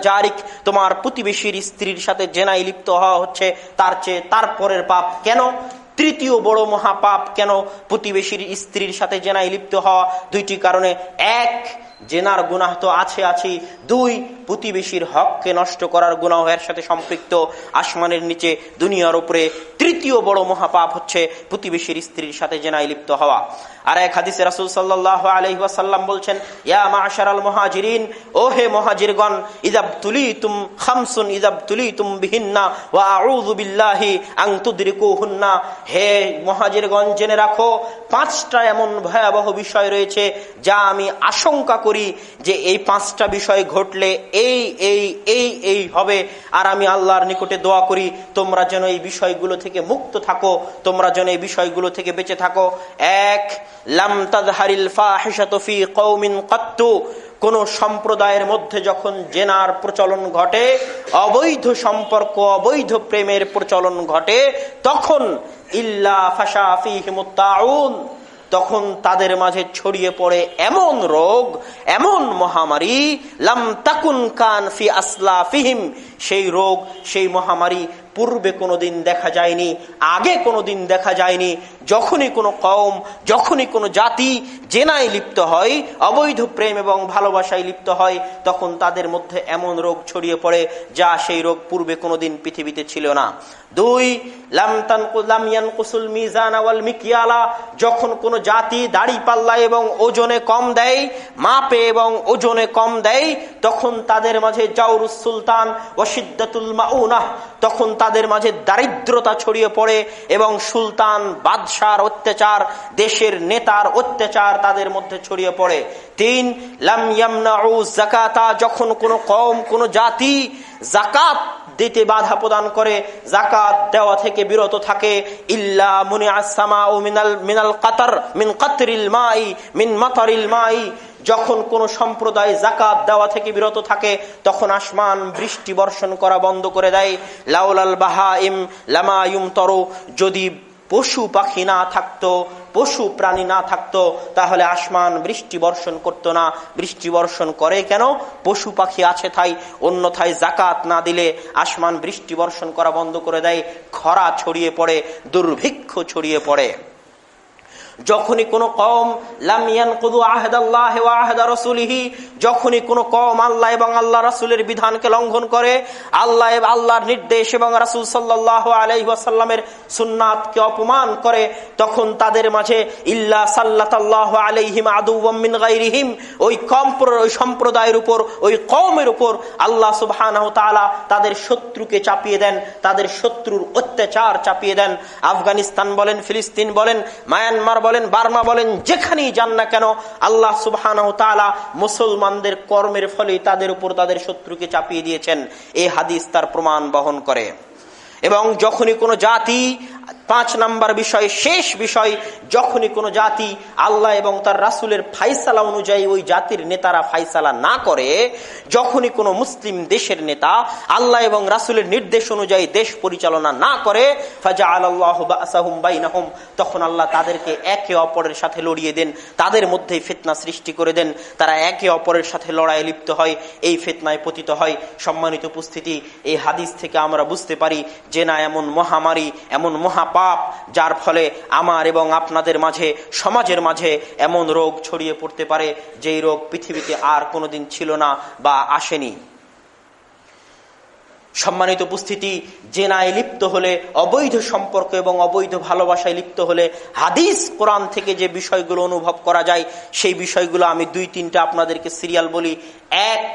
Speaker 1: জারিক, তোমার প্রতিবেশীর স্ত্রীর সাথে জেনাই লিপ্ত হওয়া হচ্ছে, তার চেয়ে তারপরের পাপ কেন? তৃতীয় বড় মহাপাপ কেন? প্রতিবেশীর স্ত্রীর সাথে জেনাই লিপ্ত হওয়া দুইটি কারণে। এক জেনার গুনাহ তো আছে, আছি। দুই, প্রতিবেশীর হককে নষ্ট করার গুনাহ এর সাথে সম্পৃক্ত। আসমানের নিচে দুনিয়ার উপরে তৃতীয় বড় মহাপাপ হচ্ছে প্রতিবেশীর স্ত্রীর সাথে জেনাই লিপ্ত হওয়া। আর এক হাদিসে রাসুল সাল্লাহ আলহিহাসাল্লাম বলছেন, ইয়া মাশার আল মহাজিরিন, ও হে মহাজিরগণ ইজাব তুলি তুম খামসুন ইজাব তুলি তুম বিহিন্না, ওয়া আউযু বিল্লাহি আং তুদরিকুহুন্না। হে মহাজিরগণ, জেনে রাখো, পাঁচটা এমন ভয়াবহ বিষয় রয়েছে যা আমি আশঙ্কা করি যে এই পাঁচটা বিষয় ঘটলে এই এই এই এই হবে। আর আমি আল্লাহর নিকটে দোয়া করি, তোমরা যেন এই বিষয়গুলো থেকে মুক্ত থাকো, তোমরা যেন এই বিষয়গুলো থেকে বেঁচে থাকো। এক, লাম তাজহারিল ফাহিশাতু ফি কওমিন কাত্তু। কোন সম্প্রদায়ের মধ্যে যখন জেনার প্রচলন ঘটে, অবৈধ সম্পর্ক, অবৈধ প্রেমের প্রচলন ঘটে, তখন ইল্লা ফাশা ফিহিমুত্তাউন তখন তাদের মাঝে ছড়িয়ে পড়ে এমন রোগ, এমন মহামারী, লাম তাকুন কান ফি আসলা ফিহিম সেই রোগ, সেই মহামারী পূর্বে কোনোদিন দেখা যায়নি, আগে কোনোদিন দেখা যায়নি। যখনই কোনো কম যখনই কোনো জাতি জেনায় লিপ্ত হয়, অবৈধ প্রেম এবং ভালোবাসায় লিপ্ত হয়, তখন তাদের মধ্যে এমন রোগ ছড়িয়ে পড়ে যা সেই রোগ পূর্বে কোনোদিন পৃথিবীতে ছিল না। দুই মিকিয়ালা। যখন কোনো জাতি দাড়ি পাল্লা এবং ওজনে কম দেয়, মাপে এবং ওজনে কম দেয়, তখন তাদের মাঝে জাউরুস সুলতান ও সিদ্দাতুল মাউনাহ তখন তাদের মাঝে দারিদ্রতা ছড়িয়ে পড়ে এবং সুলতান, বাদশার অত্যাচার, দেশের নেতার অত্যাচার তাদের মধ্যে ছড়িয়ে পড়ে। তিন জাকাতা যখন কোনো কম কোনো জাতি জাকাত দিতে বাধা প্রদান করে জাকাত দেওয়া থেকে বিরত থাকে, ইল্লা মুনি আসামা ও মিনাল মিনাল কাতার, মিন কাতরিল মাই, মিন মাতারিল মাই। যখন কোন সম্প্রদায় জাকাত দেওয়া থেকে বিরত থাকে, তখন আসমান বৃষ্টি বর্ষণ করা বন্ধ করে দেয়। লাউলাল বাহা ইম লামায়ুম তর যদি পশু পাখি না থাকতো, পশু প্রাণী না থাকতো, তাহলে আসমান বৃষ্টি বর্ষণ করতো না। বৃষ্টি বর্ষণ করে কেন? পশু পাখি আছে তাই অন্যথায় জাকাত না দিলে আসমান বৃষ্টি বর্ষণ করা বন্ধ করে দেয়। খরা ছড়িয়ে পড়ে, দুর্ভিক্ষ ছড়িয়ে পড়ে। যখনই কোনো কম লামিয়ান কুদু আহদাল্লাহ আহদা রসুলিহি, যখনই কোনো কম আল্লাহ এবং আল্লাহ রাসুলের বিধানকে লঙ্ঘন করে, আল্লাহ আল্লাহর নির্দেশ এবং রাসুল সাল্লাহ আলহিহাসাল্লামের সুন্নাতকে অপমান করে, তখন তাদের মাঝে ইল্লা সাল্লাহ আলহিম আদুমিন গাইরিহিম ওই কম ওই সম্প্রদায়ের উপর, ওই কমের উপর আল্লাহ সুবাহ তাদের শত্রুকে চাপিয়ে দেন, তাদের শত্রুর অত্যাচার চাপিয়ে দেন। আফগানিস্তান বলেন, ফিলিস্তিন বলেন, মায়ানমার বলেন, বার্মা বলেন, যেখানেই যান না কেন, আল্লাহ সুবাহ মুসলমানদের কর্মের ফলে তাদের উপর তাদের শত্রুকে চাপিয়ে দিয়েছেন। এই হাদিস তার প্রমাণ বহন করে। এবং যখনই কোনো জাতি পাঁচ নাম্বার বিষয়, শেষ বিষয়, যখনই কোনো জাতি আল্লাহ এবং তার রাসুলের ফাইসালা অনুযায়ী ওই জাতির নেতারা ফাইসালা না করে, যখনই কোনো মুসলিম দেশের নেতা আল্লাহ এবং রাসুলের নির্দেশ অনুযায়ী দেশ পরিচালনা না করে ফাজা আল্লাহ তখন আল্লাহ তাদেরকে একে অপরের সাথে লড়িয়ে দেন, তাদের মধ্যে ফেতনা সৃষ্টি করে দেন, তারা একে অপরের সাথে লড়াই লিপ্ত হয়, এই ফেতনায় পতিত হয়। সম্মানিত উপস্থিতি, এই হাদিস থেকে আমরা বুঝতে পারি, যে না এমন মহামারী, এমন মহা পাপ, যার ফলে আমার এবং আপনাদের মাঝে, সমাজের মাঝে এমন রোগ ছড়িয়ে পড়তে পারে, যেই রোগ পৃথিবীতে আর কোনোদিন ছিল না বা আসেনি। সম্মানিত উপস্থিতি, জেনায় লিপ্ত হলে, অবৈধ সম্পর্ক এবং অবৈধ ভালোবাসায় লিপ্ত হলে, হাদিস কোরআন থেকে যে বিষয়গুলো অনুভব করা যায়, সেই বিষয়গুলো আমি দুই তিনটা আপনাদেরকে সিরিয়াল বলি। এক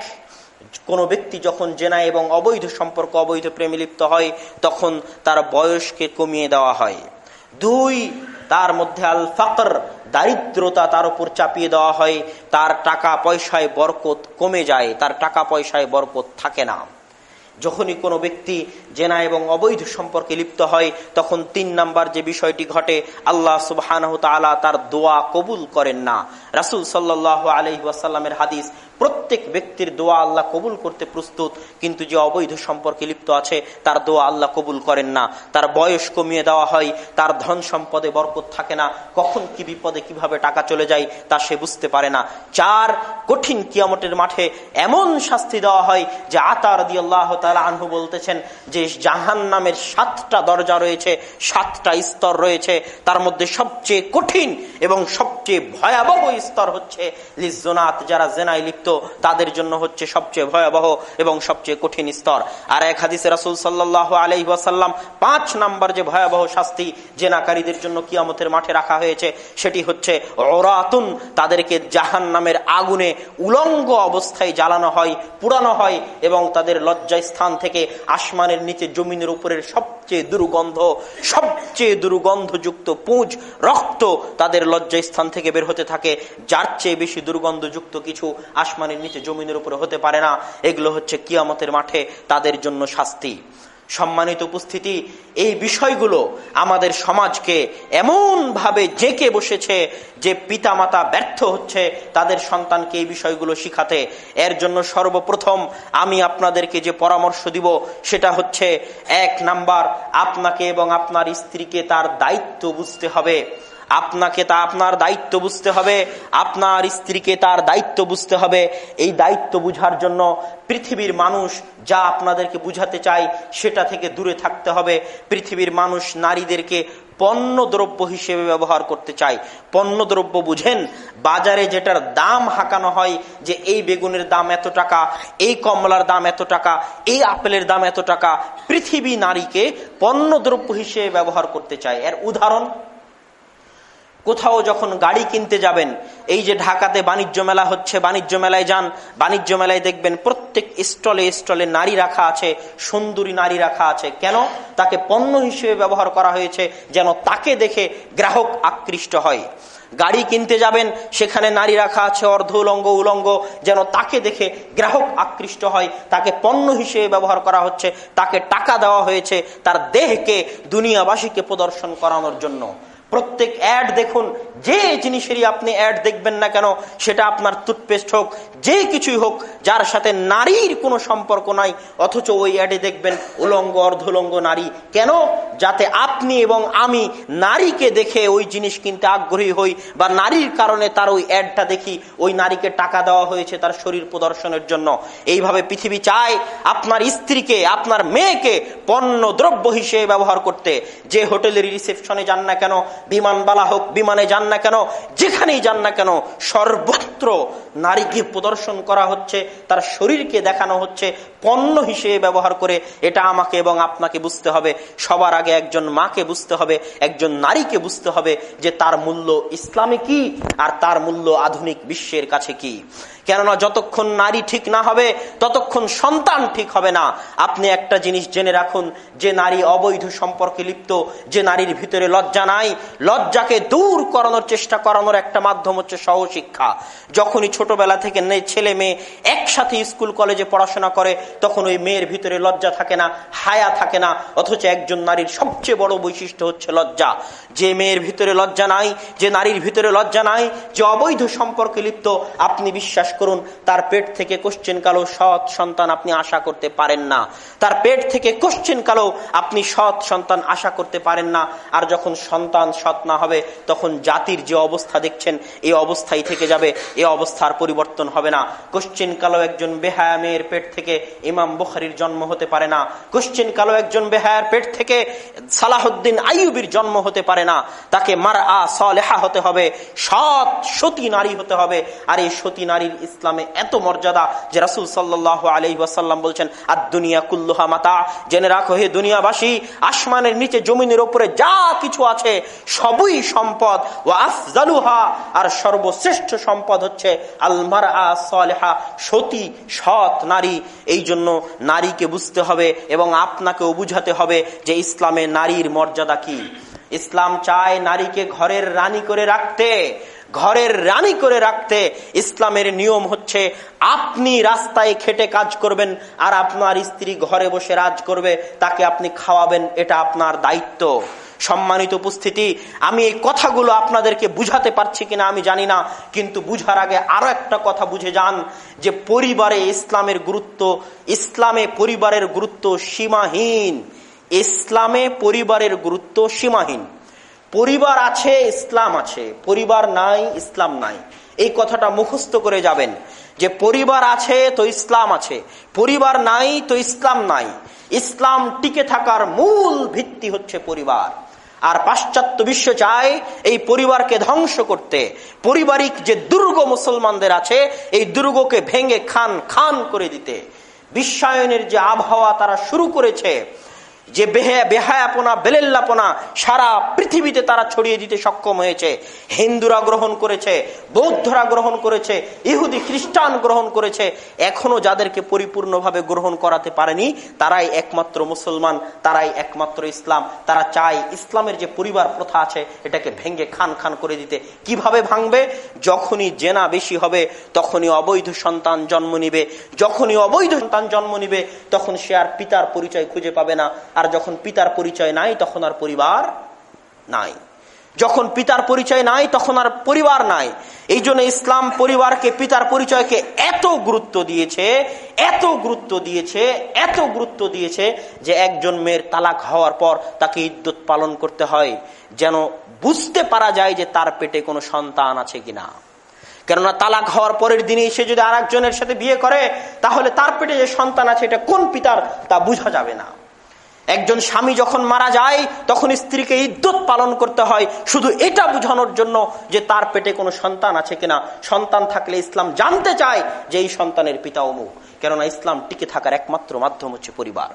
Speaker 1: কোনো ব্যক্তি যখন জেনা এবং অবৈধ সম্পর্ক, অবৈধ প্রেমে লিপ্ত হয়, তখন তার বয়সকে কমিয়ে দেওয়া হয়। দুই, তার মধ্যে আল ফাকর দারিদ্রতা তার উপর চাপিয়ে দেওয়া হয়। তার টাকা পয়সায় বরকত কমে যায়, তার টাকা পয়সায় বরকত থাকে না। যখনই কোনো ব্যক্তি জেনা এবং অবৈধ সম্পর্কে লিপ্ত হয়, তখন তিন নাম্বার যে বিষয়টি ঘটে, আল্লাহ সুবাহ তার দোয়া কবুল করেন না। রাসুল সাল্লাহ আলহি হাদিস প্রত্যেক ব্যক্তির দোয়া আল্লাহ কবুল করতে প্রস্তুত, কিন্তু যে অবৈধ সম্পর্কে লিপ্ত আছে, তার দোয়া আল্লাহ কবুল করেন না। তার বয়স কমিয়ে দেওয়া হয়, তার ধন সম্পদে বরকত থাকে না, কখন কি বিপদে কীভাবে টাকা চলে যায়, তা সে বুঝতে পারে না। চার, কঠিন কিয়ামতের মাঠে এমন শাস্তি দেওয়া হয়, যে আতার দি আল্লাহ তালা আনহু বলতেছেন যে জাহান নামের সাতটা দরজা রয়েছে, সাতটা স্তর রয়েছে, তার মধ্যে সবচেয়ে কঠিন এবং সবচেয়ে ভয়াবহ স্তর হচ্ছে লিজনাত যারা জেনায় লিপ্ত তাদের জন্য হচ্ছে সবচেয়ে ভয়াবহ এবং সবচেয়ে কঠিন স্তর। আর এক হাদিসে রাসুল সাল্লাহ আলহি ওয়াসাল্লাম পাঁচ নাম্বার যে ভয়াবহ শাস্তি জেনাকারীদের জন্য কিয়ামতের মাঠে রাখা হয়েছে, সেটি হচ্ছে ওরাতুন তাদেরকে জাহান নামের আগুনে উলঙ্গ অবস্থায় জ্বালানো হয় পুরানো হয় এবং তাদের লজ্জায় স্থান থেকে আসমানের নিচে জমিনের উপরের সবচেয়ে দুর্গন্ধ, সবচেয়ে দুর্গন্ধযুক্ত পুঁজ, রক্ত তাদের লজ্জায় স্থান থেকে বের হতে থাকে। যার চেয়ে বেশি দুর্গন্ধযুক্ত কিছু আসমান আসমানের নিচে জমিনের উপরে হতে পারে না। এগুলো হচ্ছে কিয়ামতের মাঠে তাদের জন্য শাস্তি। সম্মানিত উপস্থিতি, এই বিষয়গুলো আমাদের সমাজকে এমন ভাবে জেঁকে বসেছে যে পিতামাতা ব্যর্থ হচ্ছে তাদের সন্তানকে এই বিষয়গুলো শিখাতে। এর জন্য সর্বপ্রথম আমি আপনাদেরকে যে পরামর্শ দিব, সেটা হচ্ছে, এক নাম্বার, আপনাকে এবং আপনার স্ত্রীকে তার দায়িত্ব বুঝতে হবে। আপনাকে তা আপনার দায়িত্ব বুঝতে হবে, আপনার স্ত্রীকে তার দায়িত্ব বুঝতে হবে। এই দায়িত্ব বুঝার জন্য পৃথিবীর মানুষ যা আপনাদেরকে বুঝাতে চাই সেটা থেকে দূরে থাকতে হবে। পৃথিবীর মানুষ নারীদেরকে পণ্য দ্রব্য হিসেবে ব্যবহার করতে চাই পণ্য দ্রব্য বুঝেন, বাজারে যেটার দাম হাঁকানো হয় যে এই বেগুনের দাম এত টাকা, এই কমলার দাম এত টাকা, এই আপেলের দাম এত টাকা, পৃথিবী নারীকে পণ্য দ্রব্য হিসেবে ব্যবহার করতে চায়। এর উদাহরণ কোথাও যখন গাড়ি কিনতে যাবেন, এই যে ঢাকাতে বাণিজ্য মেলা হচ্ছে, বাণিজ্য মেলায় যান, বাণিজ্য মেলায় দেখবেন প্রত্যেক স্টলে স্টলে নারী রাখা আছে, সুন্দরী নারী রাখা আছে। কেন? তাকে পণ্য হিসেবে ব্যবহার করা হয়েছে যেন তাকে দেখে গ্রাহক আকৃষ্ট হয়। গাড়ি কিনতে যাবেন, সেখানে নারী রাখা আছে, অর্ধ উলঙ্গ উলঙ্গ, যেন তাকে দেখে গ্রাহক আকৃষ্ট হয়। তাকে পণ্য হিসেবে ব্যবহার করা হচ্ছে, তাকে টাকা দেওয়া হয়েছে, তার দেহকে দুনিয়াবাসীকে প্রদর্শন করানোর জন্য। প্রত্যেক অ্যাড দেখুন যে জিনিসেরই আপনি অ্যাড দেখবেন না কেন, সেটা আপনার টুথপেস্ট হোক, যে কিছুই হোক, যার সাথে নারীর কোনো সম্পর্ক নাই, অথচ ওই অ্যাডে দেখবেন উলঙ্গ, অর্ধলঙ্গ নারী। কেন? যাতে আপনি এবং আমি নারীকে দেখে ওই জিনিস কিনতে আগ্রহী হই, বা নারীর কারণে তার ওই অ্যাডটা দেখি, ওই নারীকে টাকা দেওয়া হয়েছে তার শরীর প্রদর্শনের জন্য। এইভাবে পৃথিবী চায় আপনার স্ত্রীকে, আপনার মেয়েকে পণ্য দ্রব্য হিসেবে ব্যবহার করতে। যে হোটেলের রিসেপশনে যান না কেন বিমানবালা হোক, বিমানে যান না কেন? যেখানেই যান না কেন, সর্বত্র নারীকে প্রদর্শন করা হচ্ছে, তার শরীরকে দেখানো হচ্ছে পণ্য হিসেবে ব্যবহার করে এটা আমাকে এবং আপনাকে বুঝতে হবে। সবার আগে একজন মাকে বুঝতে হবে, একজন নারীকে বুঝতে হবে যে তার মূল্য ইসলামে কি আর তার মূল্য আধুনিক বিশ্বের কাছে কি। কেননা যতক্ষণ নারী ঠিক না হবে, ততক্ষণ সন্তান ঠিক হবে না। আপনি একটা জিনিস জেনে রাখুন, যে নারী অবৈধ সম্পর্কে লিপ্ত, যে নারীর ভিতরে লজ্জা নাই, লজ্জাকে দূর করানোর চেষ্টা করানোর একটা মাধ্যম হচ্ছে সহশিক্ষা। যখনই ছোটবেলা থেকে ছেলে মেয়ে একসাথে স্কুল কলেজে পড়াশোনা করে তখন ওই মেয়ের ভিতরে লজ্জা থাকে না, হায়া থাকে না, অথচ একজন নারীর সবচেয়ে বড় বৈশিষ্ট্য হচ্ছে লজ্জা। যে মেয়ের ভিতরে লজ্জা নাই, যে নারীর ভিতরে লজ্জা নাই, যে অবৈধ সম্পর্কে লিপ্ত, আপনি বিশ্বাস করুন, তার পেট থেকে কোশ্চেন কালো সৎ সন্তান আপনি আশা করতে পারেন না। তার পেট থেকে কোশ্চেন কালো আপনি সৎ সন্তান আশা করতে পারেন না। আর যখন সন্তান সৎ না হবে, তখন জাতির যে অবস্থা দেখছেন এই অবস্থায় থেকে যাবে, এ অবস্থার পরিবর্তন হবে না। কোশ্চেন কালো একজন বেহায়া মেয়ের পেট থেকে ইমাম বুখারির জন্ম হতে পারে না। কোশ্চেন কালো একজন বেহায়ার পেট থেকে সালাহদ্দিন আইয়ুবির জন্ম হতে পারে না। তাকে মার আ সলেহা হতে হবে। সৎ সতী নারী হতে হবে। আর এই সতী নারীর ইসলামে এত মর্যাদা যে রাসুল সাল্লাহ আলি ওয়াসাল্লাম বলছেন আর দুনিয়া কুল্লুহা মাতা। জেনে রাখো হে দুনিয়াবাসী, আসমানের নিচে জমিনের ওপরে যা কিছু আছে, সবই সম্পদ। ও আফজালুহা, আর সর্বশ্রেষ্ঠ সম্পদ হচ্ছে আলমার আলেহা সতী, সৎ নারী। এই জন্য নারীকে বুঝতে হবে এবং আপনাকেও বুঝাতে হবে যে ইসলামে নারীর মর্যাদা কি। ইসলাম চায় নারীকে ঘরের রানী করে রাখতে, ঘরের রানী করে রাখতে। ইসলামের নিয়ম হচ্ছে আপনি রাস্তায় খেটে কাজ করবেন আর আপনার স্ত্রী ঘরে বসে রাজ করবে, তাকে আপনি খাওয়াবেন, এটা আপনার দায়িত্ব। সম্মানিত উপস্থিতি, আমি এই কথাগুলো আপনাদেরকে বুঝাতে পারছি কিনা আমি জানি না, কিন্তু বুঝার আগে আরও একটা কথা বুঝে যান যে পরিবারে ইসলামের গুরুত্ব, ইসলামে পরিবারের গুরুত্ব সীমাহীন। ইসলামে পরিবারের গুরুত্ব সীমাহীন। পরিবার আছে, ইসলাম আছে। পরিবার নাই, ইসলাম নাই। এই কথাটা মুখস্থ করে যাবেন যে পরিবার আছে, তো ইসলাম আছে। পরিবার নাই, তো ইসলাম নাই। ইসলাম টিকে থাকার মূল ভিত্তি হচ্ছে পরিবার। আর পাশ্চাত্য বিশ্ব চায় এই পরিবারকে ধ্বংস করতে। পারিবারিক যে দুর্গ মুসলমানদের আছে, এই দুর্গকে ভেঙে খান খান করে দিতে। বিশ্বায়নের যে আবহাওয়া তারা শুরু করেছে যে বেহায়াপনা, বেলেল্লাপনা সারা পৃথিবীতে তারা ছড়িয়ে দিতে সক্ষম হয়েছে। হিন্দুরা গ্রহণ করেছে, বৌদ্ধরা গ্রহণ করেছে, ইহুদি, খ্রিস্টান গ্রহণ করেছে। এখনও যাদেরকে পরিপূর্ণভাবে গ্রহণ করাতে পারেনি, তারাই একমাত্র মুসলমান, তারাই একমাত্র ইসলাম। তারা চায় ইসলামের যে পরিবার প্রথা আছে, এটাকে ভেঙ্গে খান খান করে দিতে। কীভাবে ভাঙবে? যখনই জেনা বেশি হবে, তখনই অবৈধ সন্তান জন্ম নিবে। যখনই অবৈধ সন্তান জন্ম নিবে, তখন সে আর পিতার পরিচয় খুঁজে পাবে না। আর যখন পিতার পরিচয় নাই, তখন আর পরিবার নাই। যখন পিতার পরিচয় নাই, তখন আর পরিবার নাই। এই জন্য ইসলাম পরিবারকে, পিতার পরিচয়কে এত গুরুত্ব দিয়েছে, এত গুরুত্ব দিয়েছে, এত গুরুত্ব দিয়েছে যে একজন মেয়ের তালাক হওয়ার পর তাকে ইদ্যুৎ পালন করতে হয়, যেন বুঝতে পারা যায় যে তার পেটে কোনো সন্তান আছে কিনা। কেননা তালাক হওয়ার পরের দিনে সে যদি আর সাথে বিয়ে করে, তাহলে তার পেটে যে সন্তান আছে, এটা কোন পিতার তা বোঝা যাবে না। একজন স্বামী যখন মারা যায়, তখন স্ত্রীকে ইদ্যুৎ পালন করতে হয়। শুধু এটা বুঝানোর জন্য যে তার পেটে কোনো সন্তান আছে কিনা। সন্তান থাকলে ইসলাম জানতে চায় যে এই সন্তানের পিতা অমুক। কেননা ইসলাম টিকে থাকার একমাত্র মাধ্যম হচ্ছে পরিবার।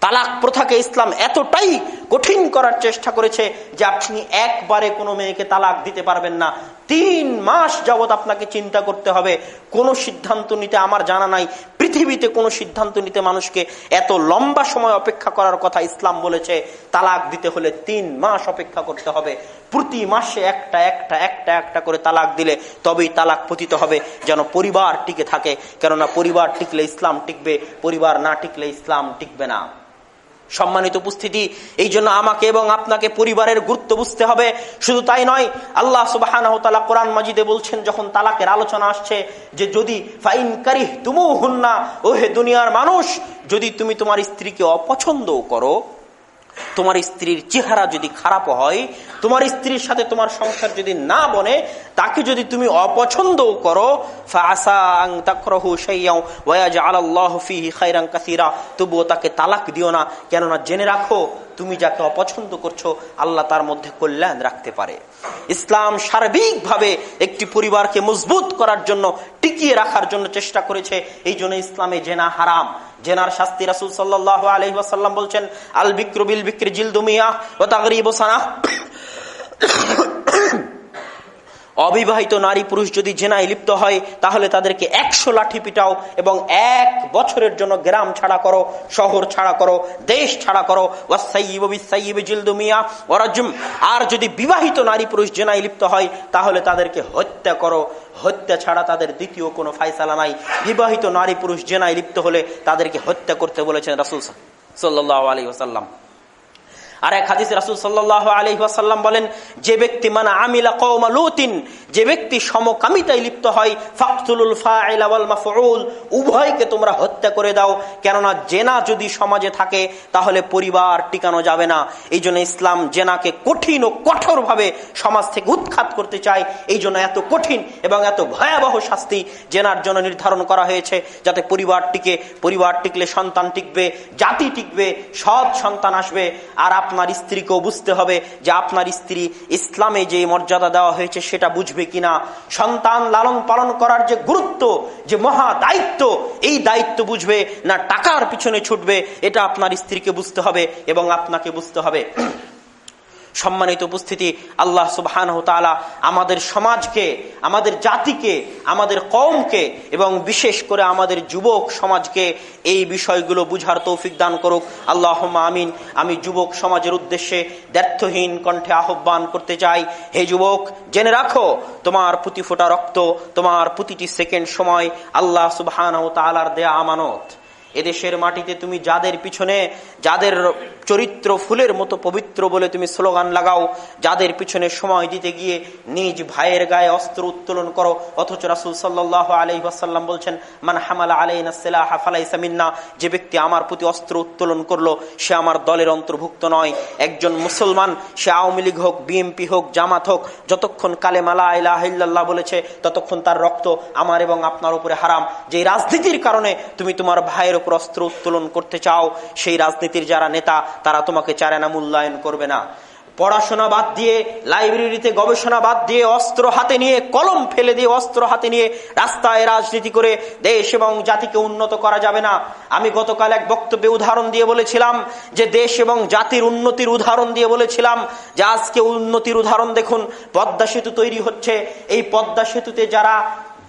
Speaker 1: তালাক প্রথাকে ইসলাম এতটাই কঠিন করার চেষ্টা করেছে যে আপনি একবারে কোনো মেয়েকে তালাক দিতে পারবেন না। তিন মাস যাবৎ আপনাকে চিন্তা করতে হবে, কোন সিদ্ধান্ত নিতে আমার জানা নাই। পৃথিবীতে কোনো সিদ্ধান্ত নিতে মানুষকে এত লম্বা সময় অপেক্ষা করার কথা ইসলাম বলেছে, তালাক দিতে হলে তিন মাস অপেক্ষা করতে হবে। প্রতি মাসে একটা একটা একটা একটা করে তালাক দিলে তবেই তালাক পতিত হবে, যেন পরিবার টিকে থাকে। কেননা পরিবার টিকলে ইসলাম টিকবে, পরিবার না টিকলে ইসলাম টিকবে না। সম্মানিত উপস্থিতি। এই জন্য আমাকে এবং আপনাকে পরিবারের গুরুত্ব বুঝতে হবে। শুধু তাই নয়, আল্লাহ সুবাহ কোরআন মাজিদে বলছেন, যখন তালাকের আলোচনা আসছে যে যদি ফাইন কারি তুমু হুন্না হে দুনিয়ার মানুষ, যদি তুমি তোমার স্ত্রীকে অপছন্দ করো তোমার স্ত্রীর চেহারা যদি খারাপ হয়, তোমার স্ত্রীর সাথে তোমার সংসার যদি না বনে, তাকে যদি তুমি অপছন্দ করো তবুও তাকে তালাক দিও না। কেননা জেনে রাখো তুমি যাকে অপছন্দ করছ, আল্লাহ তার মধ্যে কল্যাণ রাখতে পারে। ইসলাম সার্বিকভাবে একটি পরিবারকে মজবুত করার জন্য, টিকিয়ে রাখার জন্য চেষ্টা করেছে। এই জন্য ইসলামে জেনা হারাম। জেনার শাস্তি রাসুল সাল্লাহ আলহিবাসাল্লাম বলছেন, আল বিক্রবিল বিক্রি জিলদুমিয়া ও তাগরিব অবিবাহিত নারী পুরুষ যদি জেনায় লিপ্ত হয়, তাহলে তাদেরকে একশো লাঠি পিটাও এবং এক বছরের জন্য গ্রাম ছাড়া করো, শহর ছাড়া করো, দেশ ছাড়া করো। আর যদি বিবাহিত নারী পুরুষ জেনায় লিপ্ত হয়, তাহলে তাদেরকে হত্যা করো। হত্যা ছাড়া তাদের দ্বিতীয় কোনো ফাইসালা নাই। বিবাহিত নারী পুরুষ জেনায় লিপ্ত হলে তাদেরকে হত্যা করতে বলেছেন রাসুল সাল্লাহ আলী ওসাল্লাম আর এক হাদিস রাসুল সাল্লাহ আলি ওয়াসাল্লাম বলেন, যে ব্যক্তি মানে আমিলা কৌমা লুতিন, যে ব্যক্তি সমকামিতায় লিপ্ত হয় ফাকতুল মাফউল, উভয়কে তোমরা হত্যা করে দাও। কেননা জেনা যদি সমাজে থাকে, তাহলে পরিবার টিকানো যাবে না। এই জন্য ইসলাম জেনাকে কঠিন ও কঠোরভাবে সমাজ থেকে উৎখাত করতে চায়। এই জন্য এত কঠিন এবং এত ভয়াবহ শাস্তি জেনার জন্য নির্ধারণ করা হয়েছে, যাতে পরিবার টিকে পরিবার টিকলে সন্তান টিকবে, জাতি টিকবে, সৎ সন্তান আসবে। আর আপনার স্ত্রীকেও বুঝতে হবে যে আপনার স্ত্রী ইসলামে যে মর্যাদা দেওয়া হয়েছে সেটা বুঝবে কিনা। সন্তান লালন পালন করার যে গুরুত্ব, যে মহা দায়িত্ব, এই দায়িত্ব বুঝবে না টাকার পিছনে ছুটবে, এটা আপনার স্ত্রীকে বুঝতে হবে এবং আপনাকে বুঝতে হবে। সম্মানিত উপস্থিতি, আল্লাহ সুবহান আমাদের সমাজকে, আমাদের জাতিকে, আমাদের কমকে এবং বিশেষ করে আমাদের যুবক সমাজকে এই বিষয়গুলো বুঝার তৌফিক দান করুক। আল্লাহ আমিন। আমি যুবক সমাজের উদ্দেশ্যে দ্ব্যর্থহীন কণ্ঠে আহ্বান করতে চাই। হে যুবক, জেনে রাখো, তোমার প্রতি ফোটা রক্ত, তোমার প্রতিটি সেকেন্ড সময় আল্লাহ সুবহান তালার দেয়া আমানত। এদেশের মাটিতে তুমি যাদের পিছনে, যাদের চরিত্র ফুলের মতো পবিত্র বলে তুমি স্লোগান লাগাও, যাদের পিছনে সময় দিতে গিয়ে নিজ ভাইয়ের গায়ে অস্ত্র উত্তোলন করো, অথচ রাসুল সাল্লাহ আলহিহাসাল্লাম বলছেন, মান হামালা আলাইনাসামিন্না যে ব্যক্তি আমার প্রতি অস্ত্র উত্তোলন করল, সে আমার দলের অন্তর্ভুক্ত নয়। একজন মুসলমান, সে আওয়ামী লীগ হোক বিএমপি হোক, জামাত হোক, যতক্ষণ কালে মালা আল্লাহ বলেছে, ততক্ষণ তার রক্ত আমার এবং আপনার উপরে হারাম। যে রাজনীতির কারণে তুমি তোমার ভাইয়ের উপর অস্ত্র উত্তোলন করতে চাও, সেই রাজনীতির যারা নেতা, তারা তোমাকে চারানা মূল্যায়ন করবে না। পড়াশোনা বাদ দিয়ে, লাইব্রেরিতে গবেষণা বাদ দিয়ে, অস্ত্র হাতে নিয়ে, কলম ফেলে দিয়ে, অস্ত্র হাতে নিয়ে রাস্তায় রাজনীতি করে দেশ এবং জাতিকে উন্নত করা যাবে না। আমি গতকাল এক বক্তব্যে উদাহরণ দিয়ে বলেছিলাম যে, দেশ এবং জাতির উন্নতির উদাহরণ দিয়ে বলেছিলাম যে, আজকে উন্নতির উদাহরণ দেখুন, পদ্মা সেতু তৈরি হচ্ছে। এই পদ্মা সেতুতে যারা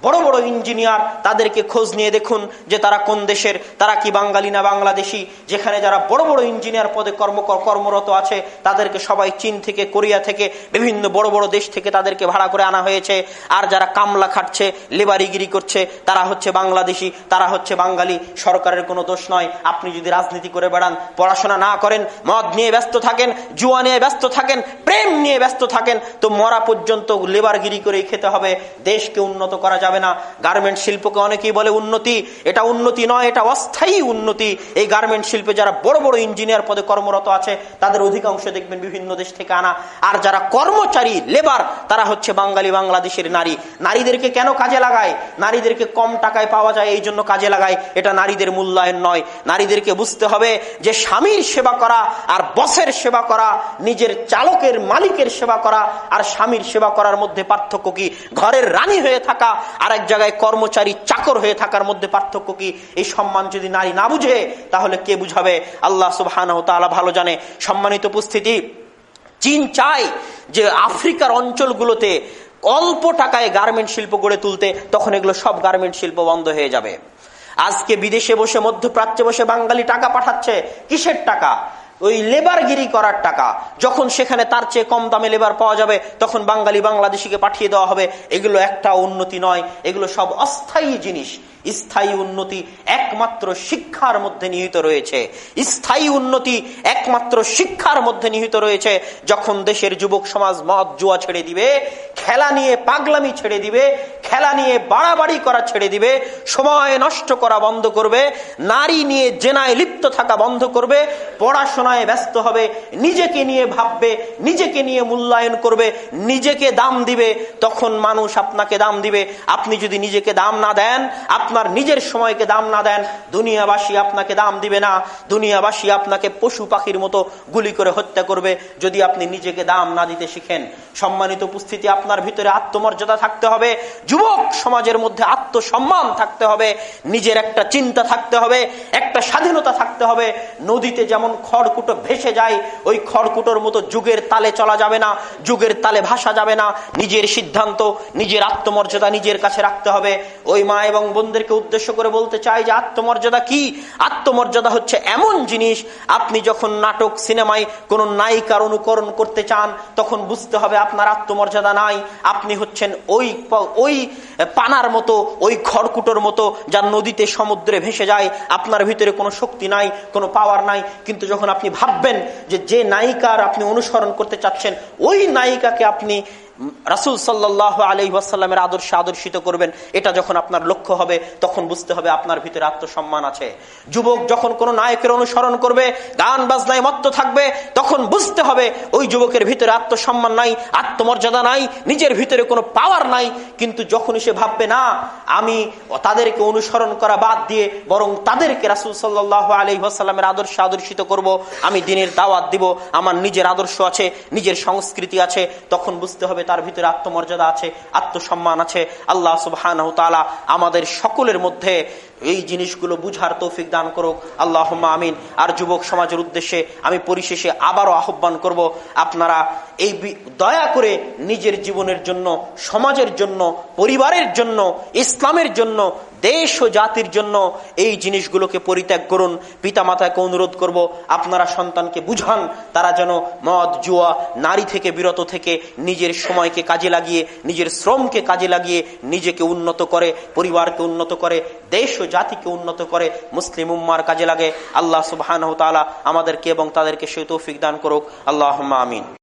Speaker 1: বড় বড় ইঞ্জিনিয়ার তাদেরকে খোঁজ নিয়ে দেখুন যে তারা কোন দেশের, তারা কি বাঙালি না বাংলাদেশি। যেখানে যারা বড় বড় ইঞ্জিনিয়ার পদে কর্ম কর্মরত আছে, তাদেরকে সবাই চীন থেকে, কোরিয়া থেকে, বিভিন্ন বড় বড় দেশ থেকে তাদেরকে ভাড়া করে আনা হয়েছে। আর যারা কামলা খাটছে লেবারিগিরি করছে, তারা হচ্ছে বাংলাদেশি, তারা হচ্ছে বাঙালি। সরকারের কোনো দোষ নয়। আপনি যদি রাজনীতি করে বেড়ান, পড়াশোনা না করেন, মদ নিয়ে ব্যস্ত থাকেন, জুয়া নিয়ে ব্যস্ত থাকেন, প্রেম নিয়ে ব্যস্ত থাকেন, তো মরা পর্যন্ত লেবারগিরি করেই খেতে হবে। দেশকে উন্নত করা যাবে যাবে না। গার্মেন্ট শিল্পকে অনেকেই বলে উন্নতি। এটা উন্নতি নয়, এটা অস্থায়ী উন্নতি। এই গার্মেন্ট শিল্পে যারা বড় বড় ইঞ্জিনিয়ার পদে কর্মরত আছে, তাদের অধিকাংশ দেখবেন বিভিন্ন দেশ থেকে আনা। আর যারা কর্মচারী লেবার তারা হচ্ছে বাঙালি, বাংলাদেশের নারী। নারীদেরকে কেন কাজে লাগায়? নারীদেরকে কম টাকায় পাওয়া যায়, এই জন্য কাজে লাগায়। এটা নারীদের মূল্যায়ন নয়। নারীদেরকে বুঝতে হবে যে স্বামীর সেবা করা আর বসের সেবা করা, নিজের চালকের মালিকের সেবা করা আর স্বামীর সেবা করার মধ্যে পার্থক্য কি? ঘরের রানী হয়ে থাকা আরেক জায়গায় কর্মচারী চাকর হয়ে থাকার মধ্যে পার্থক্য কি? এই সম্মান যদি নারী না বুঝে, তাহলে কে বুঝাবে? আল্লাহ সুবাহান ভালো জানে। সম্মানিত উপস্থিতি, চীন চায় যে আফ্রিকার অঞ্চলগুলোতে অল্প টাকায় গার্মেন্ট শিল্প গড়ে তুলতে, তখন এগুলো সব গার্মেন্ট শিল্প বন্ধ হয়ে যাবে। আজকে বিদেশে বসে, মধ্যপ্রাচ্যে বসে বাঙালি টাকা পাঠাচ্ছে, কিসের টাকা? ওই লেবারগিরি করার টাকা, যখন সেখানে তার চেয়ে কম দামে লেবার পাওয়া যাবে, তখন বাঙালি বাংলাদেশিকে পাঠিয়ে দেওয়া হবে। এগুলো একটা উন্নতি নয়, এগুলো সব অস্থায়ী জিনিস। স্থায়ী উন্নতি একমাত্র শিক্ষার মধ্যে নিহিত রয়েছে। স্থায়ী উন্নতি একমাত্র শিক্ষার মধ্যে নিহিত রয়েছে। যখন দেশের যুবক সমাজ মদ, জুয়া ছেড়ে দিবে, খেলা নিয়ে পাগলামি ছেড়ে দিবে, খেলা নিয়ে বাড়াবাড়ি করা ছেড়ে দিবে, সময় নষ্ট করা বন্ধ করবে, নারী নিয়ে জেনায় লিপ্ত থাকা বন্ধ করবে, পড়াশোনায় ব্যস্ত হবে, নিজেকে নিয়ে ভাববে, নিজেকে নিয়ে মূল্যায়ন করবে, নিজেকে দাম দিবে, তখন মানুষ আপনাকে দাম দিবে। আপনি যদি নিজেকে দাম না দেন আপনার নিজের সময়কে দাম না দেন, দুনিয়াবাসী আপনাকে দাম দিবে না। দুনিয়াবাসী আপনাকে পশু পাখির মতো গুলি করে হত্যা করবে যদি আপনি নিজেকে দাম না দিতে শিখেন। সম্মানিত উপস্থিতি, আপনার ভিতরে আত্মমর্যাদা থাকতে হবে, যুবক সমাজের মধ্যে আত্মসম্মান থাকতে হবে, নিজের একটা চিন্তা থাকতে হবে, একটা স্বাধীনতা থাকতে হবে। নদীতে যেমন খড়কুটো ভেসে যায়, ওই খড়কুটোর মতো যুগের তালে চলা যাবে না, যুগের তালে ভাসা যাবে না। নিজের সিদ্ধান্ত, নিজের আত্মমর্যাদা নিজের কাছে রাখতে হবে। ওই মা এবং বোনদেরকে উদ্দেশ্য করে বলতে চাই যে আত্মমর্যাদা কি? আত্মমর্যাদা হচ্ছে এমন জিনিস, আপনি যখন নাটক, সিনেমায় কোন নায়িকার অনুকরণ করতে চান, তখন বুঝতে হবে আপনার আত্মমর্যাদা নাই। আপনি হচ্ছেন ওই ওই পানার মতো, ওই খড়কুটোর মতো, যা নদীতে সমুদ্রে ভেসে যায়। আপনার ভিতরে কোনো শক্তি নাই, কোনো পাওয়ার নাই। কিন্তু যখন আপনি ভাববেন যে যে নায়িকার আপনি অনুসরণ করতে চাচ্ছেন, ওই নায়িকাকে আপনি রাসুল সাল্লাহ আলি ওয়াসাল্লামের আদর্শে আদর্শিত করবেন। এটা যখন আপনার লক্ষ্য হবে, তখন বুঝতে হবে আপনার ভিতরে আত্মসম্মান আছে। যুবক যখন কোন নায়কের অনুসরণ করবে, গান বাজনায় মত্ত থাকবে, তখন বুঝতে হবে ওই যুবকের ভিতরে আত্মসম্মান নাই, আত্মমর্যাদা নাই, নিজের ভিতরে কোনো পাওয়ার নাই। কিন্তু যখন সে ভাববে, না, আমি তাদেরকে অনুসরণ করা বাদ দিয়ে বরং তাদেরকে রাসুল সাল্লাহ আলি ওয়াসাল্লামের আদর্শে আদর্শিত করব, আমি দিনের দাওয়াত দিব, আমার নিজের আদর্শ আছে, নিজের সংস্কৃতি আছে, তখন বুঝতে হবে তার ভিতরে আত্মমর্যাদা আছে আত্মসম্মান আছে। আল্লাহ সুবাহ আমাদের সকলের মধ্যে এই জিনিসগুলো বুঝার তৌফিক দান করুক। আল্লাহ আমিন। আর যুবক সমাজের উদ্দেশ্যে আমি পরিশেষে আবারও আহ্বান করব, আপনারা এই দয়া করে নিজের জীবনের জন্য, সমাজের জন্য, পরিবারের জন্য, ইসলামের জন্য, দেশ ও জাতির জন্য এই জিনিসগুলোকে পরিত্যাগ করুন। পিতা মাতাকে অনুরোধ করব, আপনারা সন্তানকে বুঝান, তারা যেন মদ, জুয়া, নারী থেকে বিরত থেকে নিজের সময়কে কাজে লাগিয়ে, নিজের শ্রমকে কাজে লাগিয়ে নিজেকে উন্নত করে, পরিবারকে উন্নত করে, দেশ জাতিকে উন্নত করে মুসলিম উম্মার কাজে লাগে। আল্লাহ সুবাহ আমাদেরকে এবং তাদেরকে সে তৌফিক দান করুক। আল্লাহ আমিন।